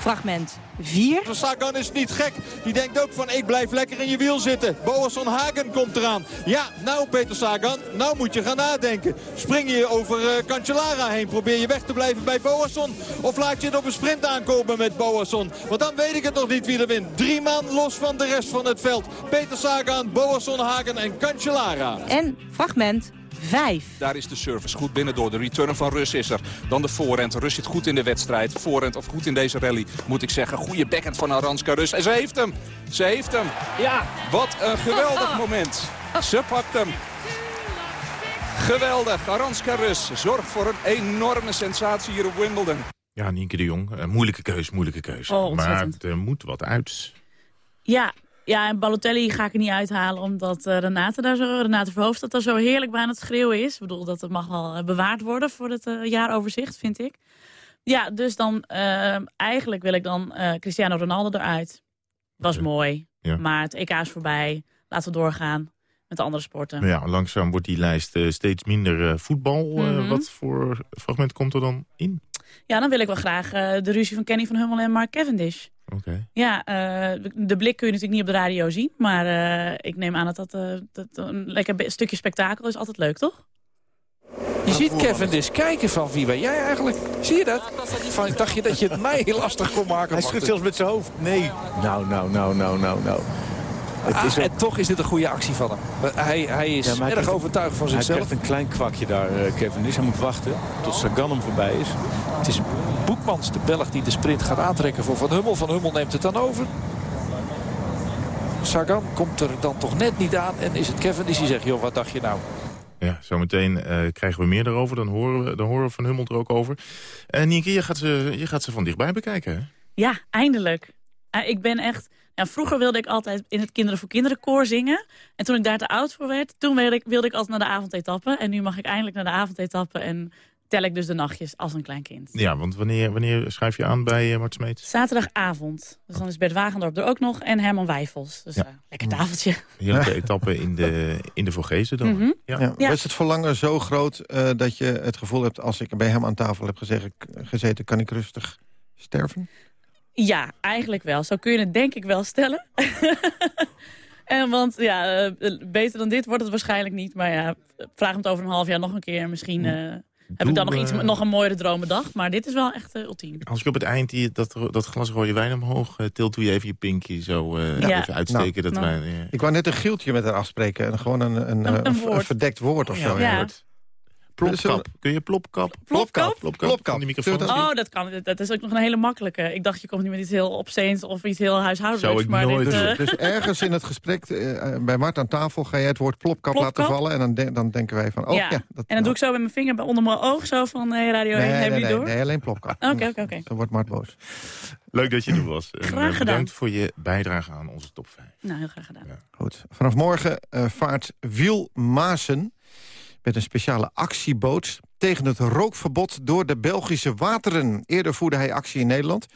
Speaker 15: Fragment 4.
Speaker 29: Sagan is niet gek. Die denkt ook van ik blijf lekker in je wiel zitten. Boasson Hagen komt eraan. Ja, nou Peter Sagan, nou moet je gaan nadenken. Spring je over uh, Cancellara heen. Probeer je weg te blijven bij Boasson. Of laat je het op een sprint aankomen met Boasson. Want dan weet ik het nog niet wie er wint. Drie man los van de rest van het veld. Peter Sagan, Boasson Hagen en Cancellara.
Speaker 15: En fragment 5.
Speaker 30: Daar is de service goed binnen door. De return van Rus is er. Dan de voorhand. Rus zit goed in de wedstrijd. Voorhand of goed in deze rally moet ik zeggen. Goede backhand van Aranska Rus. En ze heeft hem. Ze heeft hem. Ja. Wat een geweldig moment. Ze pakt hem. Geweldig. Aranska Rus zorgt voor een enorme sensatie hier op Wimbledon.
Speaker 3: Ja, Nienke de Jong. Een moeilijke keus, moeilijke keus.
Speaker 15: Oh,
Speaker 3: maar er moet wat uit.
Speaker 15: Ja, ja, en Balotelli ga ik er niet uithalen, omdat eh, Renate, daar zo, Renate Verhoofd daar zo heerlijk bij aan het schreeuwen is. Ik bedoel, dat het mag wel eh, bewaard worden voor het eh, jaaroverzicht, vind ik. Ja, dus dan eigenlijk wil ik dan Cristiano Ronaldo eruit. Was mooi,
Speaker 3: Ja.
Speaker 15: maar het EK is voorbij. Laten we doorgaan met de andere sporten.
Speaker 3: Maar ja, langzaam wordt die lijst steeds minder voetbal.
Speaker 15: Mhm.
Speaker 3: wat voor fragment komt er dan in?
Speaker 15: Ja, dan wil ik wel graag de ruzie van Kenny van Hummel en Mark Cavendish.
Speaker 3: Oké.
Speaker 15: Ja, eh, de blik kun je natuurlijk niet op de radio zien. Maar eh, ik neem aan dat dat, eh, dat een lekker stukje spektakel is. Altijd leuk, toch?
Speaker 31: Je ziet Kevin dus kijken van wie ben jij eigenlijk? Zie je dat? Van, ik dacht je dat je het mij heel lastig kon maken.
Speaker 32: Hij schudt zelfs met zijn hoofd. Nee. Nou, nou, nou, nou, nou, nou.
Speaker 31: Ah, en toch is dit een goede actie van hem. Hij, hij is
Speaker 32: Ja, hij
Speaker 31: erg overtuigd van
Speaker 32: Hij
Speaker 31: zichzelf.
Speaker 32: krijgt een klein kwakje daar, eh, Kevin. Dus hij moet wachten tot Sagan hem voorbij is.
Speaker 31: Het is Boekmans, de Belg, die de sprint gaat aantrekken voor Van Hummel. Van Hummel neemt het dan over. Sagan komt er dan toch net niet aan. En is het Kevin die zegt, joh, wat dacht je nou?
Speaker 3: Ja, zometeen eh, krijgen we meer erover. Dan horen we, dan horen we van Hummel er ook over. En Nienke, je gaat, ze, je gaat ze van dichtbij bekijken, hè?
Speaker 15: Ja, eindelijk. Eh, ik ben echt... Ja, vroeger wilde ik altijd in het Kinderen voor Kinderen koor zingen. En toen ik daar te oud voor werd, toen wilde ik, wilde ik altijd naar de avondetappe. En nu mag ik eindelijk naar de avondetappe en tel ik dus de nachtjes als een klein kind.
Speaker 3: Ja, want wanneer, wanneer schrijf je aan bij uh, Mart Smeets?
Speaker 15: Zaterdagavond. Dus dan is Bert Wagendorp er ook nog en Herman Wijfels. Dus
Speaker 3: Ja.
Speaker 15: eh, lekker tafeltje.
Speaker 3: Heerlijke etappe in de, in de Vorgezen dan.
Speaker 15: Mhm.
Speaker 3: Ja.
Speaker 2: Ja, Was het verlangen zo groot eh, dat je het gevoel hebt... als ik bij hem aan tafel heb gezegd, gezeten, kan ik rustig sterven?
Speaker 15: Ja, eigenlijk wel. Zo kun je het denk ik wel stellen. en want ja, eh, beter dan dit wordt het waarschijnlijk niet. Maar ja, vraag hem het over een half jaar nog een keer. Misschien eh, heb ik dan nog, iets,
Speaker 3: eh,
Speaker 15: nog een mooiere droom bedacht. Maar dit is wel echt uh, ultiem.
Speaker 3: Als ik op het eind die, dat, dat glas rode wijn omhoog uh, tilt... doe je even je pinky zo uh,
Speaker 15: Ja.
Speaker 3: even uitsteken.
Speaker 15: Nou,
Speaker 3: dat
Speaker 15: nou.
Speaker 3: wij,
Speaker 2: Ik wou net een gieltje met haar afspreken. En gewoon een, een,
Speaker 15: Een-
Speaker 2: een, verdekt woord of zo.
Speaker 15: Ja.
Speaker 3: Plopkap. Kun je plopkap?
Speaker 15: Plopkap?
Speaker 3: Plopkap. Die microfoon.
Speaker 15: Oh, dat kan. Dat is ook nog een hele makkelijke. Ik dacht, je komt niet met iets heel obsceens of iets heel huishoudelijks.
Speaker 3: Zou ik
Speaker 15: maar
Speaker 3: nooit
Speaker 15: dit,
Speaker 3: doen.
Speaker 15: eh,
Speaker 2: Dus ergens in het gesprek eh, bij Mart aan tafel ga jij het woord plopkap,
Speaker 15: Plopkap?
Speaker 2: laten vallen. En dan, de- dan denken wij van, oh ja.
Speaker 15: ja.
Speaker 2: dat,
Speaker 15: en dan doe ik zo met mijn vinger bij- onder mijn oog zo van hey, Radio 1,
Speaker 2: nee,
Speaker 15: hebben
Speaker 2: nee,
Speaker 15: jullie
Speaker 2: nee,
Speaker 15: door?
Speaker 2: nee, alleen plopkap.
Speaker 15: Oké, oké, oké.
Speaker 2: Dan wordt Mart boos.
Speaker 3: Leuk dat je er was.
Speaker 15: Graag
Speaker 3: eh,
Speaker 15: gedaan.
Speaker 3: Bedankt voor je bijdrage aan onze top 5.
Speaker 15: Nou, heel graag gedaan.
Speaker 2: Goed. Vanaf morgen eh, vaart Wiel Maasen met een speciale actieboot tegen het rookverbod door de Belgische wateren. Eerder voerde hij actie in Nederland.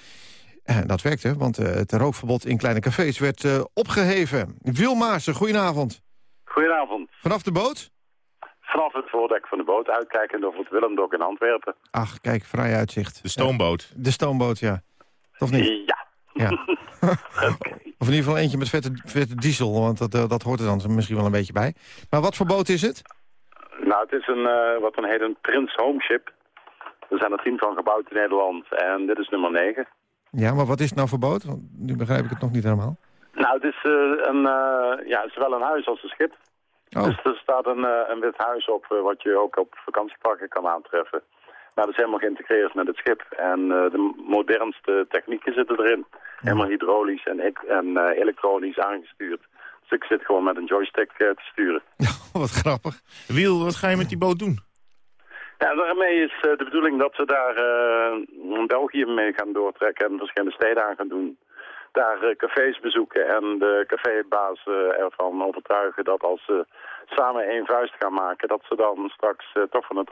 Speaker 2: En dat werkte, want eh, het rookverbod in kleine cafés werd eh, opgeheven. Wiel Maasen, goedenavond.
Speaker 33: Goedenavond.
Speaker 2: Vanaf de boot?
Speaker 33: Vanaf het voordek van de boot uitkijkend over het Willemdok in Antwerpen.
Speaker 2: Ach, kijk, vrij uitzicht.
Speaker 3: De stoomboot.
Speaker 2: De stoomboot, ja. Of niet?
Speaker 33: Ja.
Speaker 2: Ja. Of in ieder geval eentje met vette, vette diesel, want dat, eh, dat hoort er dan misschien wel een beetje bij. Maar wat voor boot is het?
Speaker 33: Nou, het is een, eh, wat dan heet een Prins Homeship. Er zijn er tien van gebouwd in Nederland en dit is nummer negen.
Speaker 2: Ja, maar wat is het nou? Want nu begrijp ik het nog niet helemaal.
Speaker 33: Nou, het is, eh, een, eh, ja, het is zowel een huis als een schip.
Speaker 2: Oh.
Speaker 33: Dus er staat een, een wit huis op, wat je ook op vakantieparken kan aantreffen. Maar dat is helemaal geïntegreerd met het schip. En de modernste technieken zitten erin. Helemaal hydraulisch en, en elektronisch aangestuurd. Dus ik zit gewoon met een joystick eh, te sturen.
Speaker 2: wat grappig.
Speaker 3: Wiel, wat ga je met die boot doen?
Speaker 33: Ja, daarmee is eh, de bedoeling dat we daar eh, België mee gaan doortrekken en verschillende steden aan gaan doen. Daar cafés bezoeken en de cafébaas ervan overtuigen dat als ze samen één vuist gaan maken, dat ze dan straks toch van het,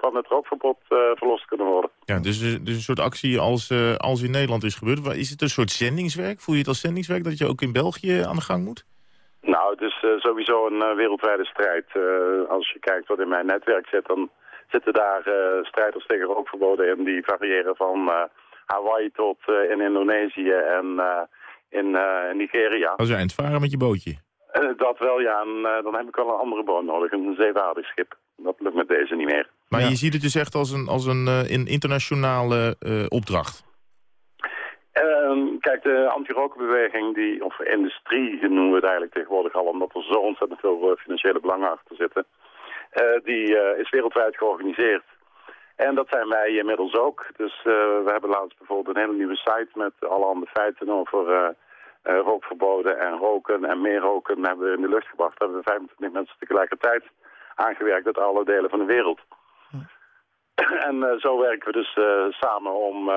Speaker 33: van het rookverbod verlost kunnen worden.
Speaker 3: Ja, dus, dus een soort actie als, als in Nederland is gebeurd. Is het een soort zendingswerk? Voel je het als zendingswerk dat je ook in België aan de gang moet?
Speaker 33: Nou, het is eh, sowieso een eh, wereldwijde strijd. Eh, als je kijkt wat in mijn netwerk zit, dan zitten daar eh, strijders tegen rookverboden in. Die variëren van eh, Hawaii tot eh, in Indonesië en eh, in eh, Nigeria.
Speaker 3: Als je eind varen met je bootje.
Speaker 33: Eh, dat wel, ja. En dan heb ik wel een andere boot nodig, een zeewaardig schip. Dat lukt met deze niet meer.
Speaker 3: Maar je ziet het dus echt als een, als een, eh, een internationale eh, opdracht.
Speaker 33: Ehm, kijk, de anti-rokenbeweging, die, of industrie noemen we het eigenlijk tegenwoordig al, omdat er zo ontzettend veel eh, financiële belangen achter zitten, eh, die eh, is wereldwijd georganiseerd. En dat zijn wij inmiddels ook. Dus we hebben laatst bijvoorbeeld een hele nieuwe site met allerhande feiten over rookverboden en roken en meer roken hebben we in de lucht gebracht. Daar hebben we 25 mensen tegelijkertijd aangewerkt uit alle delen van de wereld. En eh, zo werken we dus samen om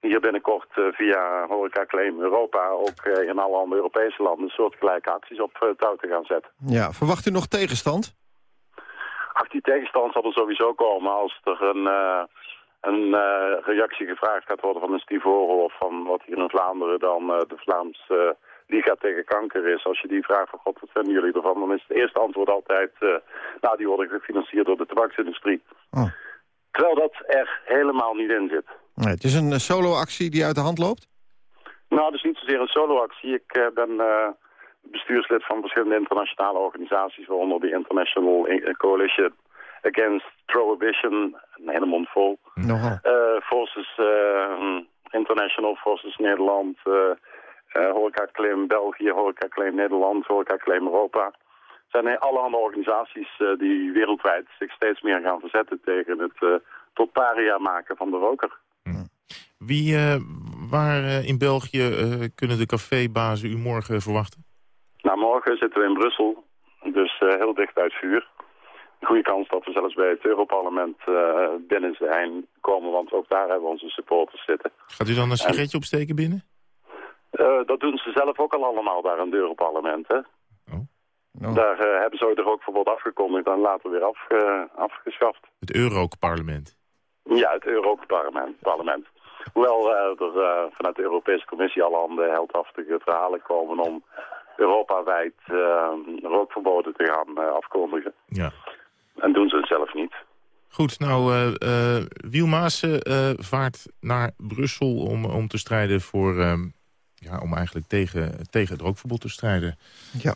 Speaker 33: hier binnenkort eh, via Horeca Claim Europa ook eh, in alle andere Europese landen soortgelijke acties op eh, touw te gaan zetten.
Speaker 2: Ja, verwacht u nog tegenstand?
Speaker 33: Ach, die tegenstand zal er sowieso komen als er een, een reactie gevraagd gaat worden van een Stivoro of van wat hier in Vlaanderen dan de Vlaams eh, Liga tegen kanker is. Als je die vraagt van god, wat vinden jullie ervan? Dan is het eerste antwoord altijd, nou die worden gefinancierd door de tabaksindustrie.
Speaker 2: Oh.
Speaker 33: Terwijl dat er helemaal niet in zit.
Speaker 2: Nee, het is een eh, solo-actie die uit de hand loopt?
Speaker 33: Nou, dus niet zozeer een solo-actie. Ik eh, ben eh, bestuurslid van verschillende internationale organisaties, waaronder de International Coalition Against Prohibition, een hele mond vol.
Speaker 2: Nogal.
Speaker 33: Eh, Forces eh, International, Forces Nederland, Horeca Claim België, Horeca Claim Nederland, Horeca Claim Europa. Het zijn allerhande organisaties eh, die wereldwijd zich steeds meer gaan verzetten tegen het eh, tot paria maken van de roker.
Speaker 3: Wie, eh, waar eh, in België eh, kunnen de cafébazen u morgen verwachten?
Speaker 33: Nou, morgen zitten we in Brussel, dus eh, heel dicht bij het vuur. Een goede kans dat we zelfs bij het Europarlement eh, binnen zijn komen, want ook daar hebben we onze supporters zitten.
Speaker 3: Gaat u dan een sigaretje opsteken binnen?
Speaker 33: Eh, dat doen ze zelf ook al allemaal daar in het Europarlement, hè?
Speaker 3: Oh.
Speaker 33: Daar eh, hebben ze er ook verbod afgekondigd en later weer afge- afgeschaft.
Speaker 3: Het Europarlement.
Speaker 33: Ja, het Europarlement. Parlement. Hoewel eh, er eh, vanuit de Europese Commissie allerhande heldhaftige verhalen komen om Europa-wijd eh, rookverboden te gaan eh, afkondigen.
Speaker 3: Ja.
Speaker 33: En doen ze het zelf niet.
Speaker 3: Goed, nou, eh eh Wiel Maassen eh, vaart naar Brussel om, om te strijden voor... ehm, ja, om eigenlijk tegen, tegen het rookverbod te strijden.
Speaker 2: Ja.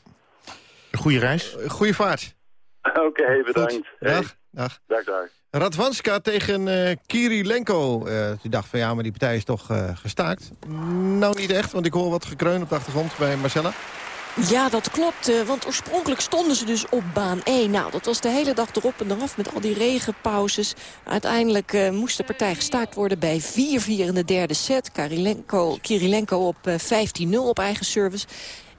Speaker 3: Een goede reis.
Speaker 2: Goeie vaart.
Speaker 33: Oké, bedankt.
Speaker 2: Dag. Dag.
Speaker 33: Dag, dag.
Speaker 2: Radwanska tegen eh Kirilenko. Eh u dacht van ja, maar die partij is toch eh, gestaakt. Nou, niet echt, want ik hoor wat gekreun op de achtergrond bij Marcella.
Speaker 14: Ja, dat klopt. eh, Want oorspronkelijk stonden ze dus op baan 1. Nou, dat was de hele dag erop en eraf met al die regenpauzes. Uiteindelijk eh, moest de partij gestaakt worden bij 4-4 in de derde set. Kirilenko, Kirilenko op eh, 15-0 op eigen service.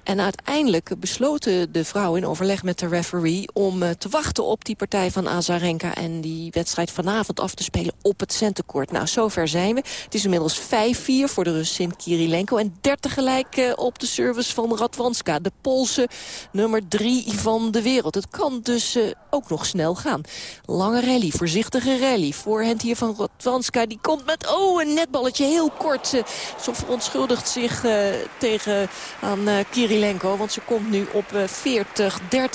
Speaker 14: En uiteindelijk besloten de vrouwen in overleg met de referee... om eh, te wachten op die partij van Azarenka... en die wedstrijd vanavond af te spelen op het centercourt. Nou, zover zijn we. Het is inmiddels 5-4 voor de Russin Kirilenko... en 30 gelijk eh, op de service van Radwanska. De Poolse nummer 3 van de wereld. Het kan dus eh, ook nog snel gaan. Lange rally, voorzichtige rally. Voorhand hier van Radwanska. Die komt met, oh, een netballetje heel kort. Ze verontschuldigt zich tegen aan eh, Kirilenko. Want ze komt nu op eh,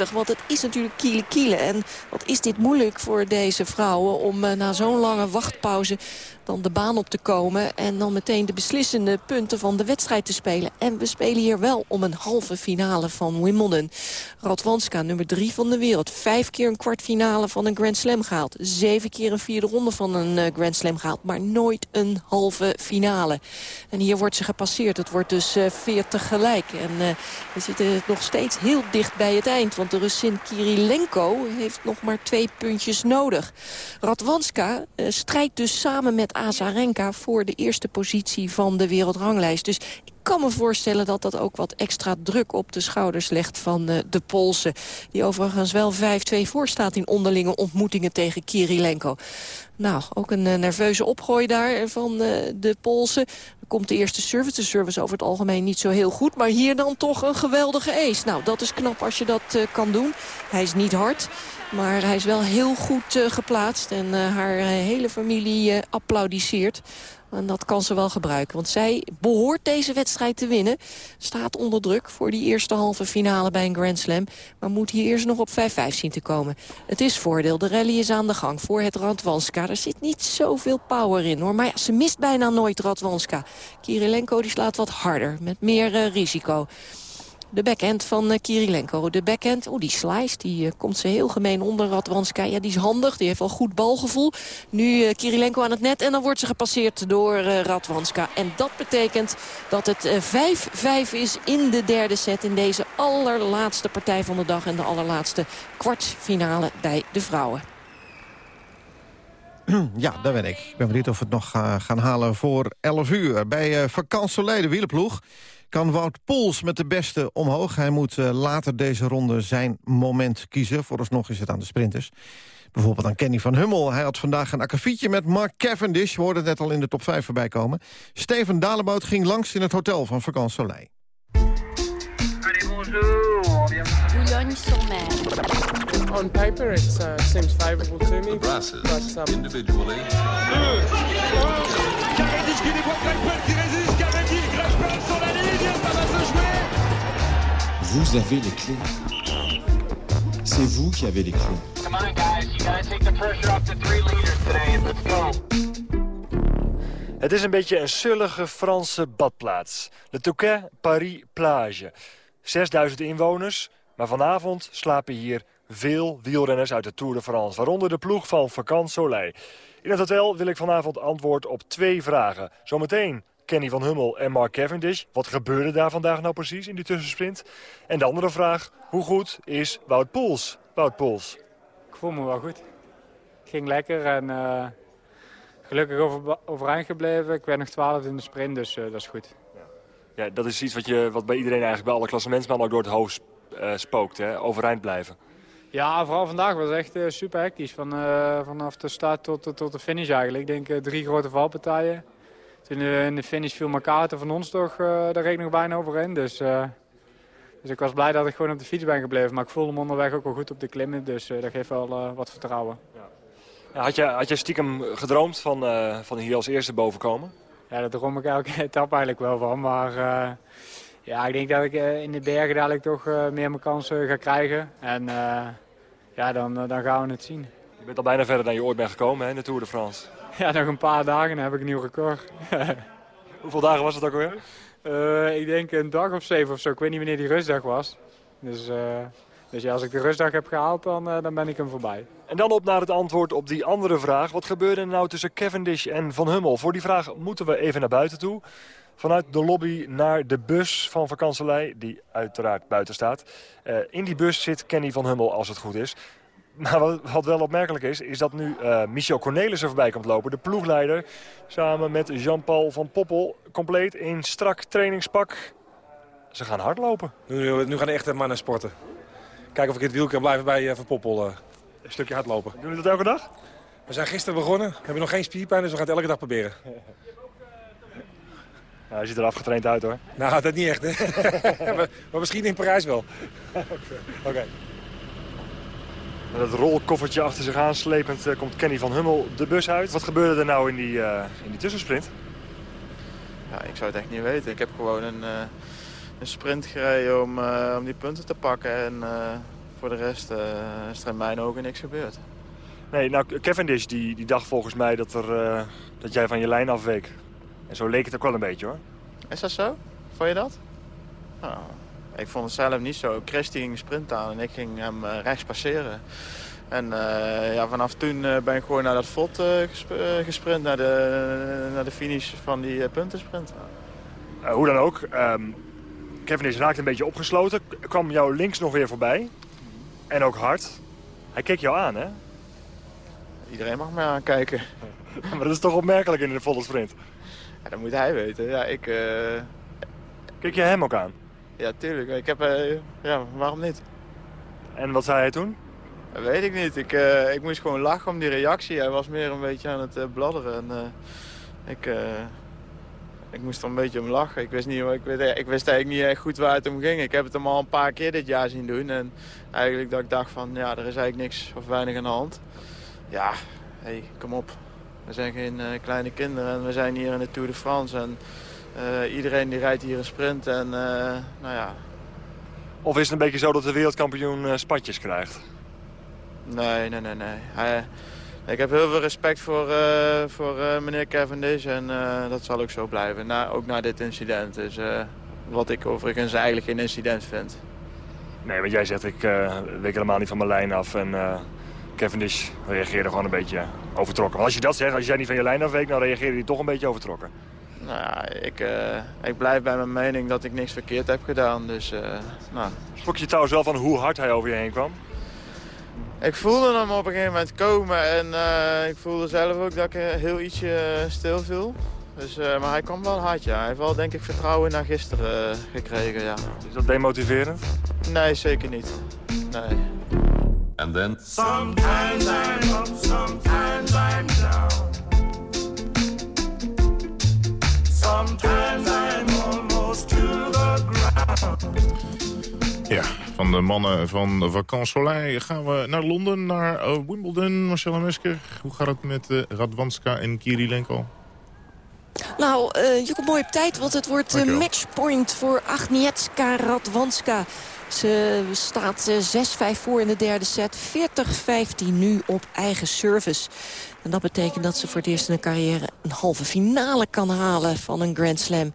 Speaker 14: 40-30. Want het is natuurlijk kiele kiele. En wat is dit moeilijk voor deze vrouwen om eh, na zo'n lange wachtpauze dan de baan op te komen... en dan meteen de beslissende punten van de wedstrijd te spelen. En we spelen hier wel om een halve finale van Wimbledon. Radwanska, nummer drie van de wereld. Vijf keer een kwartfinale van een Grand Slam gehaald. Zeven keer een vierde ronde van een eh, Grand Slam gehaald. Maar nooit een halve finale. En hier wordt ze gepasseerd. Het wordt dus eh, 40 gelijk. En eh, we zitten nog steeds heel dicht bij het eind. Want de Russin Kirilenko heeft nog maar twee puntjes nodig. Radwanska eh, strijdt dus samen met Azarenka voor de eerste positie van de wereldranglijst. Dus kan me voorstellen dat dat ook wat extra druk op de schouders legt van eh, de Poolse. Die overigens wel 5-2 voor staat in onderlinge ontmoetingen tegen Kirilenko. Nou, ook een eh, nerveuze opgooi daar van eh, de Poolse. Er komt de eerste service. De service over het algemeen niet zo heel goed. Maar hier dan toch een geweldige ace. Nou, dat is knap als je dat kan doen. Hij is niet hard. Maar hij is wel heel goed eh, geplaatst. En eh, haar eh, hele familie applaudisseert. En dat kan ze wel gebruiken. Want zij behoort deze wedstrijd te winnen. Staat onder druk voor die eerste halve finale bij een Grand Slam. Maar moet hier eerst nog op 5-5 zien te komen. Het is voordeel. De rally is aan de gang voor het Radwanska. Er zit niet zoveel power in hoor. Maar ja, ze mist bijna nooit Radwanska. Kirilenko die slaat wat harder. Met meer risico. De backhand van eh, Kirilenko. De backhand, oh die slice, die eh, komt ze heel gemeen onder Radwanska. Ja, die is handig, die heeft wel goed balgevoel. Nu eh, Kirilenko aan het net en dan wordt ze gepasseerd door Radwanska. En dat betekent dat het eh, 5-5 is in de derde set in deze allerlaatste partij van de dag. En de allerlaatste kwartfinale bij de vrouwen.
Speaker 2: Ja, daar ben ik. Ik ben benieuwd of we het nog gaan halen voor 11 uur. Bij uh, Vakant kan Wout Poels met de beste omhoog. Hij moet eh, later deze ronde zijn moment kiezen. Vooralsnog is het aan de sprinters. Bijvoorbeeld aan Kenny van Hummel. Hij had vandaag een akkefietje met Mark Cavendish. We hoorden het net al in de top 5 voorbij komen. Steven Dalebout ging langs in het hotel van Vakant Soleil.
Speaker 34: Boulogne-sur-Mer.
Speaker 35: On paper, it uh, seems favorable to me.
Speaker 36: The brasses,
Speaker 35: but, um,
Speaker 36: individually.
Speaker 37: Vous avez les clés. C'est vous qui avez les clés.
Speaker 34: Come on, guys. You gotta take the pressure off the three leaders today. Let's go.
Speaker 21: Het is een beetje een sullige Franse badplaats. Le Touquet Paris Plage. 6000 inwoners, maar vanavond slapen hier veel wielrenners uit de Tour de France. Waaronder de ploeg van Vakant Soleil. In het hotel wil ik vanavond antwoord op twee vragen. Zometeen Kenny van Hummel en Mark Cavendish. Wat gebeurde daar vandaag nou precies in die tussensprint? En de andere vraag, hoe goed is Wout Poels? Wout Poels.
Speaker 35: Ik voel me wel goed. Het ging lekker en eh, gelukkig over, overeind gebleven. Ik ben nog 12 in de sprint, dus eh, dat is goed.
Speaker 21: Ja, dat is iets wat, je, wat bij iedereen eigenlijk bij alle klassementsmannen ook door het hoofd eh, spookt. Hè? Overeind blijven.
Speaker 35: Ja, vooral vandaag was het echt super hectisch. Van, eh, vanaf de start tot, tot de finish eigenlijk. Ik denk drie grote valpartijen. Toen eh, in de finish viel mijn kaarten van ons toch, eh, daar reed ik nog bijna overheen. Dus, eh, dus ik was blij dat ik gewoon op de fiets ben gebleven. Maar ik voelde me onderweg ook wel goed op de klimmen. Dus dat geeft wel wat vertrouwen.
Speaker 21: Ja, had, je, had je stiekem gedroomd van, van hier als eerste boven komen?
Speaker 35: Ja, daar droom ik elke etappe eigenlijk wel van. Maar ja, ik denk dat ik in de bergen dadelijk toch meer mijn kansen ga krijgen. En ja, dan, dan gaan we het zien.
Speaker 21: Je bent al bijna verder dan je ooit bent gekomen hè, in de Tour de France.
Speaker 35: Ja, nog een paar dagen heb ik een nieuw record.
Speaker 21: Hoeveel dagen was het ook alweer?
Speaker 35: Eh, ik denk een dag of zeven of zo. Ik weet niet wanneer die rustdag was. Dus, eh, dus ja, als ik de rustdag heb gehaald, dan, eh, dan ben ik hem voorbij.
Speaker 21: En dan op naar het antwoord op die andere vraag. Wat gebeurde er nou tussen Cavendish en Van Hummel? Voor die vraag moeten we even naar buiten toe. Vanuit de lobby naar de bus van vakantielei, die uiteraard buiten staat. In die bus zit Kenny van Hummel, als het goed is. Maar wat, wat wel opmerkelijk is, is dat nu uh, Michel Cornelissen voorbij komt lopen. De ploegleider, samen met Jean-Paul van Poppel, compleet in strak trainingspak. Ze gaan hardlopen.
Speaker 36: Nu, nu gaan de echte mannen sporten. Kijken of ik in het wiel kan blijven bij uh, Van Poppel. een stukje hardlopen.
Speaker 21: Doen jullie dat elke dag?
Speaker 36: We zijn gisteren begonnen. We hebben nog geen spierpijn, dus we gaan het elke dag proberen.
Speaker 21: Nou, hij ziet er afgetraind uit hoor.
Speaker 36: Nou, dat niet echt hè. maar, maar, misschien in Parijs wel.
Speaker 21: Oké. Okay. Met het rolkoffertje achter zich aanslepend uh, komt Kenny van Hummel de bus uit. Wat gebeurde er nou in die, uh, in die tussensprint?
Speaker 38: Ja, ik zou het echt niet weten. Ik heb gewoon een, uh, een sprint gereden om, om die punten te pakken. En voor de rest is er in mijn ogen niks gebeurd.
Speaker 21: Nee, nou Cavendish die, die dacht volgens mij dat, er, dat jij van je lijn afweek. En zo leek het ook wel een beetje hoor.
Speaker 38: Is dat zo? Vond je dat? Nou, ik vond het zelf niet zo. Chris die ging sprint aan en ik ging hem uh, rechts passeren. En uh, ja, vanaf toen uh, ben ik gewoon naar dat vod gesp gesprint, naar de, naar de finish van die puntensprint.
Speaker 21: hoe dan ook, um, Kevin is raakt een beetje opgesloten. Kwam jou links nog weer voorbij. En ook hard. Hij keek jou aan, hè?
Speaker 38: Iedereen mag mij aankijken.
Speaker 21: maar dat is toch opmerkelijk in de volle sprint?
Speaker 38: Ja, dat moet hij weten. Ja, ik...
Speaker 21: Kijk je hem ook aan?
Speaker 38: Ja, tuurlijk. Ik heb, uh, ja, waarom niet?
Speaker 21: En wat zei hij toen?
Speaker 38: Dat weet ik niet. Ik, uh, ik moest gewoon lachen om die reactie. Hij was meer een beetje aan het uh, bladderen. En, ik, ik moest er een beetje om lachen. Ik wist, niet, ik, ik wist eigenlijk niet echt goed waar het om ging. Ik heb het hem al een paar keer dit jaar zien doen. En eigenlijk dat ik dacht van, ja, er is eigenlijk niks of weinig aan de hand. Ja, hey, kom op. We zijn geen kleine kinderen en we zijn hier in de Tour de France. En, iedereen die rijdt hier een sprint en uh, nou ja.
Speaker 21: Of is het een beetje zo dat de wereldkampioen uh, spatjes krijgt?
Speaker 38: Nee, nee, nee, nee. Hij, ik heb heel veel respect voor, voor meneer Cavendish en dat zal ook zo blijven. Na, ook na dit incident. Dus, wat ik overigens eigenlijk geen incident vind.
Speaker 21: Nee, want jij zegt ik week helemaal niet van mijn lijn af en Cavendish reageerde gewoon een beetje overtrokken. Want als je dat zegt, als jij niet van je lijn afweek, dan reageerde hij toch een beetje overtrokken.
Speaker 38: Nou ja, ik, uh, ik blijf bij mijn mening dat ik niks verkeerd heb gedaan. Dus, uh, nou.
Speaker 21: Je trouwens wel van hoe hard hij over je heen kwam?
Speaker 38: Ik voelde hem op een gegeven moment komen en uh, ik voelde zelf ook dat ik heel ietsje stil viel. Dus, maar hij kwam wel hard, ja. Hij heeft wel denk ik vertrouwen naar gisteren gekregen, ja.
Speaker 21: Is dat demotiverend?
Speaker 38: Nee, zeker niet. Nee.
Speaker 39: And then... Sometimes I'm up, sometimes I'm down.
Speaker 3: Sometimes I'm almost to the ground. Ja, van de mannen van Vacances Soleil gaan we naar Londen, naar uh, Wimbledon. Marcella Mesker, hoe gaat het met uh, Radwanska en Kirilenko?
Speaker 14: Nou, uh, je komt mooi op tijd, want het wordt uh, matchpoint voor Agnieszka Radwanska. Ze staat 6-5 voor in de derde set. 40-15 nu op eigen service. En dat betekent dat ze voor het eerst in haar carrière een halve finale kan halen van een Grand Slam.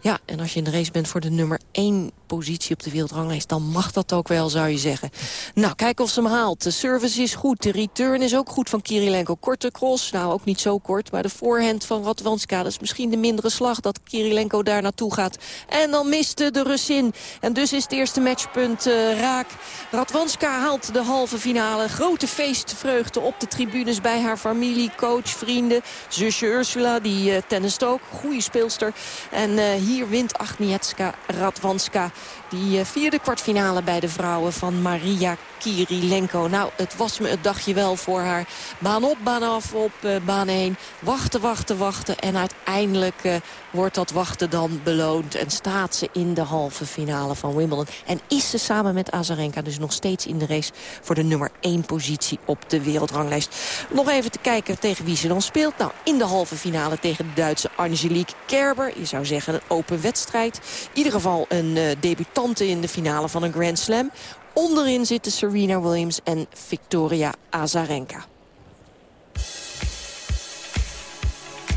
Speaker 14: Ja, en als je in de race bent voor de nummer 1 positie op de wereldranglijst... dan mag dat ook wel, zou je zeggen. Nou, kijk of ze hem haalt. De service is goed. De return is ook goed van Kirilenko. Korte cross, nou ook niet zo kort. Maar de voorhand van Radwanska, dat is misschien de mindere slag... dat Kirilenko daar naartoe gaat. En dan miste de Russin. En dus is het eerste matchpunt uh, raak. Radwanska haalt de halve finale. Grote feestvreugde op de tribunes bij haar familie, coach, vrienden. Zusje Ursula, die uh, tennist ook. Goede speelster. En uh, hier wint Agnieszka Radwanska. Die vierde kwartfinale bij de vrouwen van Maria Kirilenko. Nou, het was me het dagje wel voor haar. Baan op, baan af, op uh, baan 1. Wachten, wachten, wachten. En uiteindelijk uh, wordt dat wachten dan beloond. En staat ze in de halve finale van Wimbledon. En is ze samen met Azarenka dus nog steeds in de race... voor de nummer 1 positie op de wereldranglijst. Nog even te kijken tegen wie ze dan speelt. Nou, in de halve finale tegen de Duitse Angelique Kerber. Je zou zeggen een open wedstrijd. In ieder geval een uh, in de finale van een Grand Slam. Onderin zitten Serena Williams en Victoria Azarenka.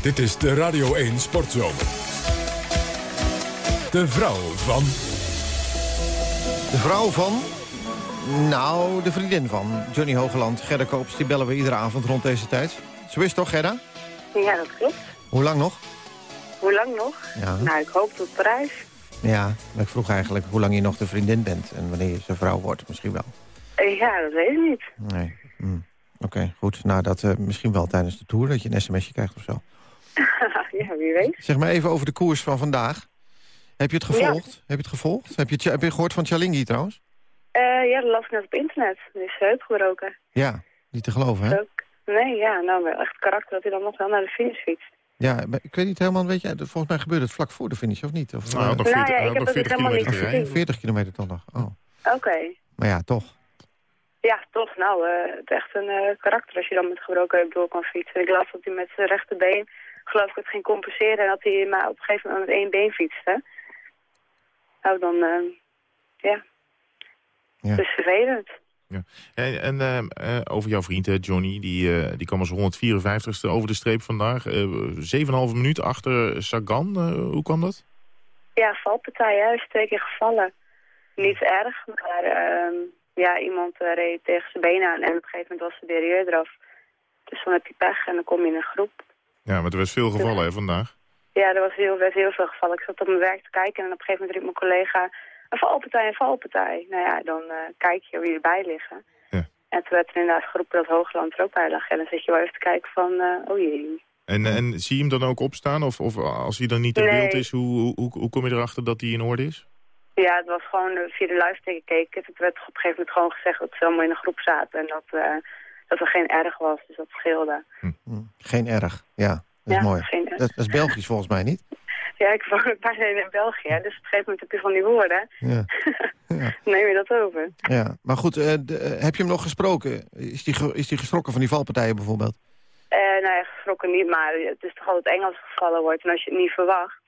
Speaker 1: Dit is de Radio 1 Sportzomer. De vrouw van...
Speaker 2: De vrouw van... Nou, de vriendin van Johnny Hogeland, Gerda Koops... die bellen we iedere avond rond deze tijd. Zo is toch, Gerda?
Speaker 40: Ja, dat klopt.
Speaker 2: Hoe lang nog?
Speaker 41: Hoe lang nog?
Speaker 2: Ja.
Speaker 41: Nou, ik hoop tot Parijs.
Speaker 2: Ja, maar ik vroeg eigenlijk hoe lang je nog de vriendin bent... en wanneer je zijn vrouw wordt, misschien wel.
Speaker 41: Eh, Ja, dat weet ik niet.
Speaker 2: Nee. Hm. Oké, goed. Nou, dat eh, misschien wel tijdens de tour, dat je een sms'je krijgt of zo.
Speaker 41: ja, wie weet.
Speaker 2: Zeg maar even over de koers van vandaag. Heb je het gevolgd? Heb je het gevolgd? Heb je, het- heb je gehoord van Chalingi trouwens?
Speaker 41: Eh, ja, dat las ik net op internet. Er is heup gebroken.
Speaker 2: Ja, niet te geloven, hè?
Speaker 41: Ook. Nee, ja, nou wel echt karakter dat hij dan nog wel naar de finish fietst.
Speaker 2: Ja, maar ik weet niet helemaal, weet je, volgens mij gebeurde het vlak voor de finish, of niet? Of,
Speaker 3: Nou,
Speaker 2: eh,
Speaker 3: nog
Speaker 41: Nou 40 ja, ik heb nog dat 40 helemaal kilometer niet te rijden. gezien.
Speaker 2: 40 kilometer toch nog, oh.
Speaker 41: Oké.
Speaker 2: Maar ja, toch.
Speaker 41: Ja, toch. Nou, eh, het is echt een eh, karakter als je dan met gebroken heup door kan fietsen. Ik las dat hij met zijn rechterbeen, geloof ik, het ging compenseren. En dat hij maar op een gegeven moment met één been fietste. Nou, dan, eh, ja.
Speaker 2: Ja.
Speaker 41: Het is vervelend.
Speaker 3: Hey, en eh, eh, over jouw vriend, hè, Johnny, die, eh, die kwam als 154ste over de streep vandaag. Eh 7,5 minuut achter Sagan. Eh, hoe kwam dat?
Speaker 41: Ja, valpartij, hè. Hij is twee keer gevallen. Niet erg, maar ehm, ja, iemand eh, reed tegen zijn benen aan en op een gegeven moment was de derailleur eraf. Dus dan heb je pech en dan kom je in een groep.
Speaker 3: Ja, maar er werd veel gevallen hè, vandaag.
Speaker 41: Ja, er was heel, werd heel veel gevallen. Ik zat op mijn werk te kijken en op een gegeven moment riep mijn collega... een valpartij, een valpartij. Nou ja, dan eh, kijk je wie erbij liggen.
Speaker 3: Ja.
Speaker 41: En toen werd er inderdaad geroepen dat Hoogland er ook bij lag. En dan zit je wel even te kijken van, eh, oh jee.
Speaker 3: En, en zie je hem dan ook opstaan? Of, of als hij dan niet in
Speaker 41: Nee.
Speaker 3: beeld is, hoe, hoe, hoe kom je erachter dat hij in orde is?
Speaker 41: Ja, het was gewoon eh, via de live gekeken. Het werd op een gegeven moment gewoon gezegd dat ze allemaal in een groep zaten. En dat, eh, dat er geen erg was, dus dat scheelde.
Speaker 2: Geen erg, ja. Dat is
Speaker 41: Ja,
Speaker 2: mooi.
Speaker 41: geen erg.
Speaker 2: Dat, dat is Belgisch volgens mij, niet?
Speaker 41: Ja, ik woon bijna in België, dus op een gegeven moment heb je van die woorden.
Speaker 2: Ja.
Speaker 41: Neem je dat over?
Speaker 2: ja. Maar goed, eh, de- eh, heb je hem nog gesproken? Is die, is die geschrokken van die valpartijen bijvoorbeeld?
Speaker 41: Eh nou ja, geschrokken niet, maar het is toch altijd eng als er gevallen wordt en als je het niet verwacht.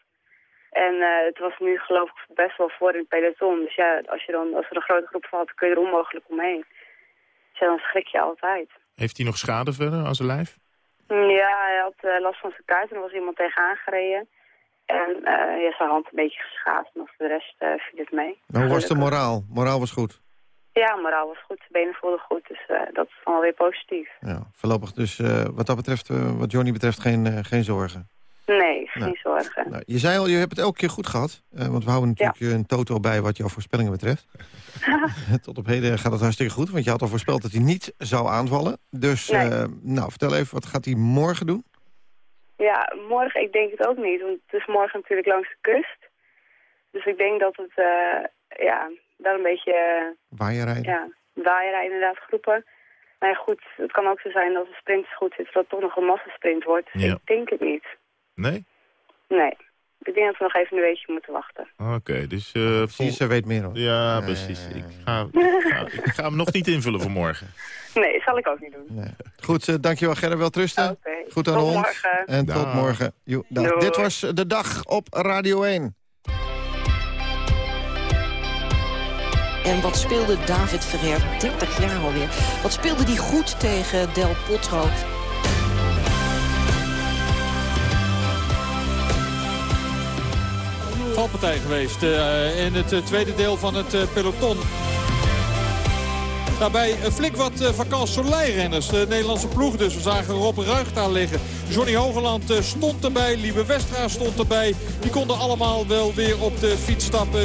Speaker 41: En eh, het was nu geloof ik best wel voor in het peloton. Dus ja, als, je dan, als er een grote groep valt, dan kun je er onmogelijk omheen. Dus ja, dan schrik je altijd.
Speaker 3: Heeft hij nog schade verder aan zijn lijf?
Speaker 41: Ja, hij had eh, last van zijn kuit en er was iemand tegenaan gereden. En eh ja, zijn hand een beetje geschaafd, maar voor de rest eh, viel het mee.
Speaker 2: Hoe was de moraal? Moraal was goed.
Speaker 41: Ja, moraal was goed, zijn benen voelden goed, dus eh, dat is dan weer positief.
Speaker 2: Ja, voorlopig dus wat dat betreft, wat Johnny betreft, geen, geen zorgen.
Speaker 41: Nee, geen
Speaker 2: Nou.
Speaker 41: zorgen.
Speaker 2: Nou, je zei al, je hebt het elke keer goed gehad. eh, want we houden natuurlijk een toto bij wat jouw voorspellingen betreft. Tot op heden gaat het hartstikke goed. Want je had al voorspeld dat hij niet zou aanvallen. Dus,
Speaker 41: Nee.
Speaker 2: nou, vertel even, wat gaat hij morgen doen?
Speaker 41: Ja, morgen, ik denk het ook niet. Want het is morgen natuurlijk langs de kust. Dus ik denk dat het, eh, ja, daar een beetje,
Speaker 2: Waaierrijden?
Speaker 41: ja, waaien inderdaad groepen. Maar ja, goed, het kan ook zo zijn dat als de sprint goed zit, dat het toch nog een massasprint wordt. Dus
Speaker 3: Ja.
Speaker 41: Ik denk het niet.
Speaker 3: Nee?
Speaker 41: Nee. Ik denk dat we nog even een weekje moeten wachten.
Speaker 3: Oké, dus... eh vol-
Speaker 2: Precies, ze weet meer hoor.
Speaker 3: Ja, precies. Ik ga, ik, ga, ik ga hem nog niet invullen voor morgen.
Speaker 41: Nee, zal ik ook niet doen.
Speaker 2: Goed, eh, dankjewel Gerrit, wel trusten.
Speaker 41: Oké.
Speaker 2: Goed aan
Speaker 41: Tot
Speaker 2: ons.
Speaker 41: morgen.
Speaker 2: En tot morgen. Jo. Dit was de dag op Radio 1.
Speaker 14: En wat speelde David Ferrer, 30 jaar alweer, wat speelde die goed tegen Del Potro.
Speaker 29: Valpartij geweest eh, in het eh, tweede deel van het eh, peloton. Daarbij flink wat vakant Soleil-renners. De Nederlandse ploeg dus. We zagen Rob Ruig daar liggen. Johnny Hogeland stond erbij. Liebe Westra stond erbij. Die konden allemaal wel weer op de fiets stappen.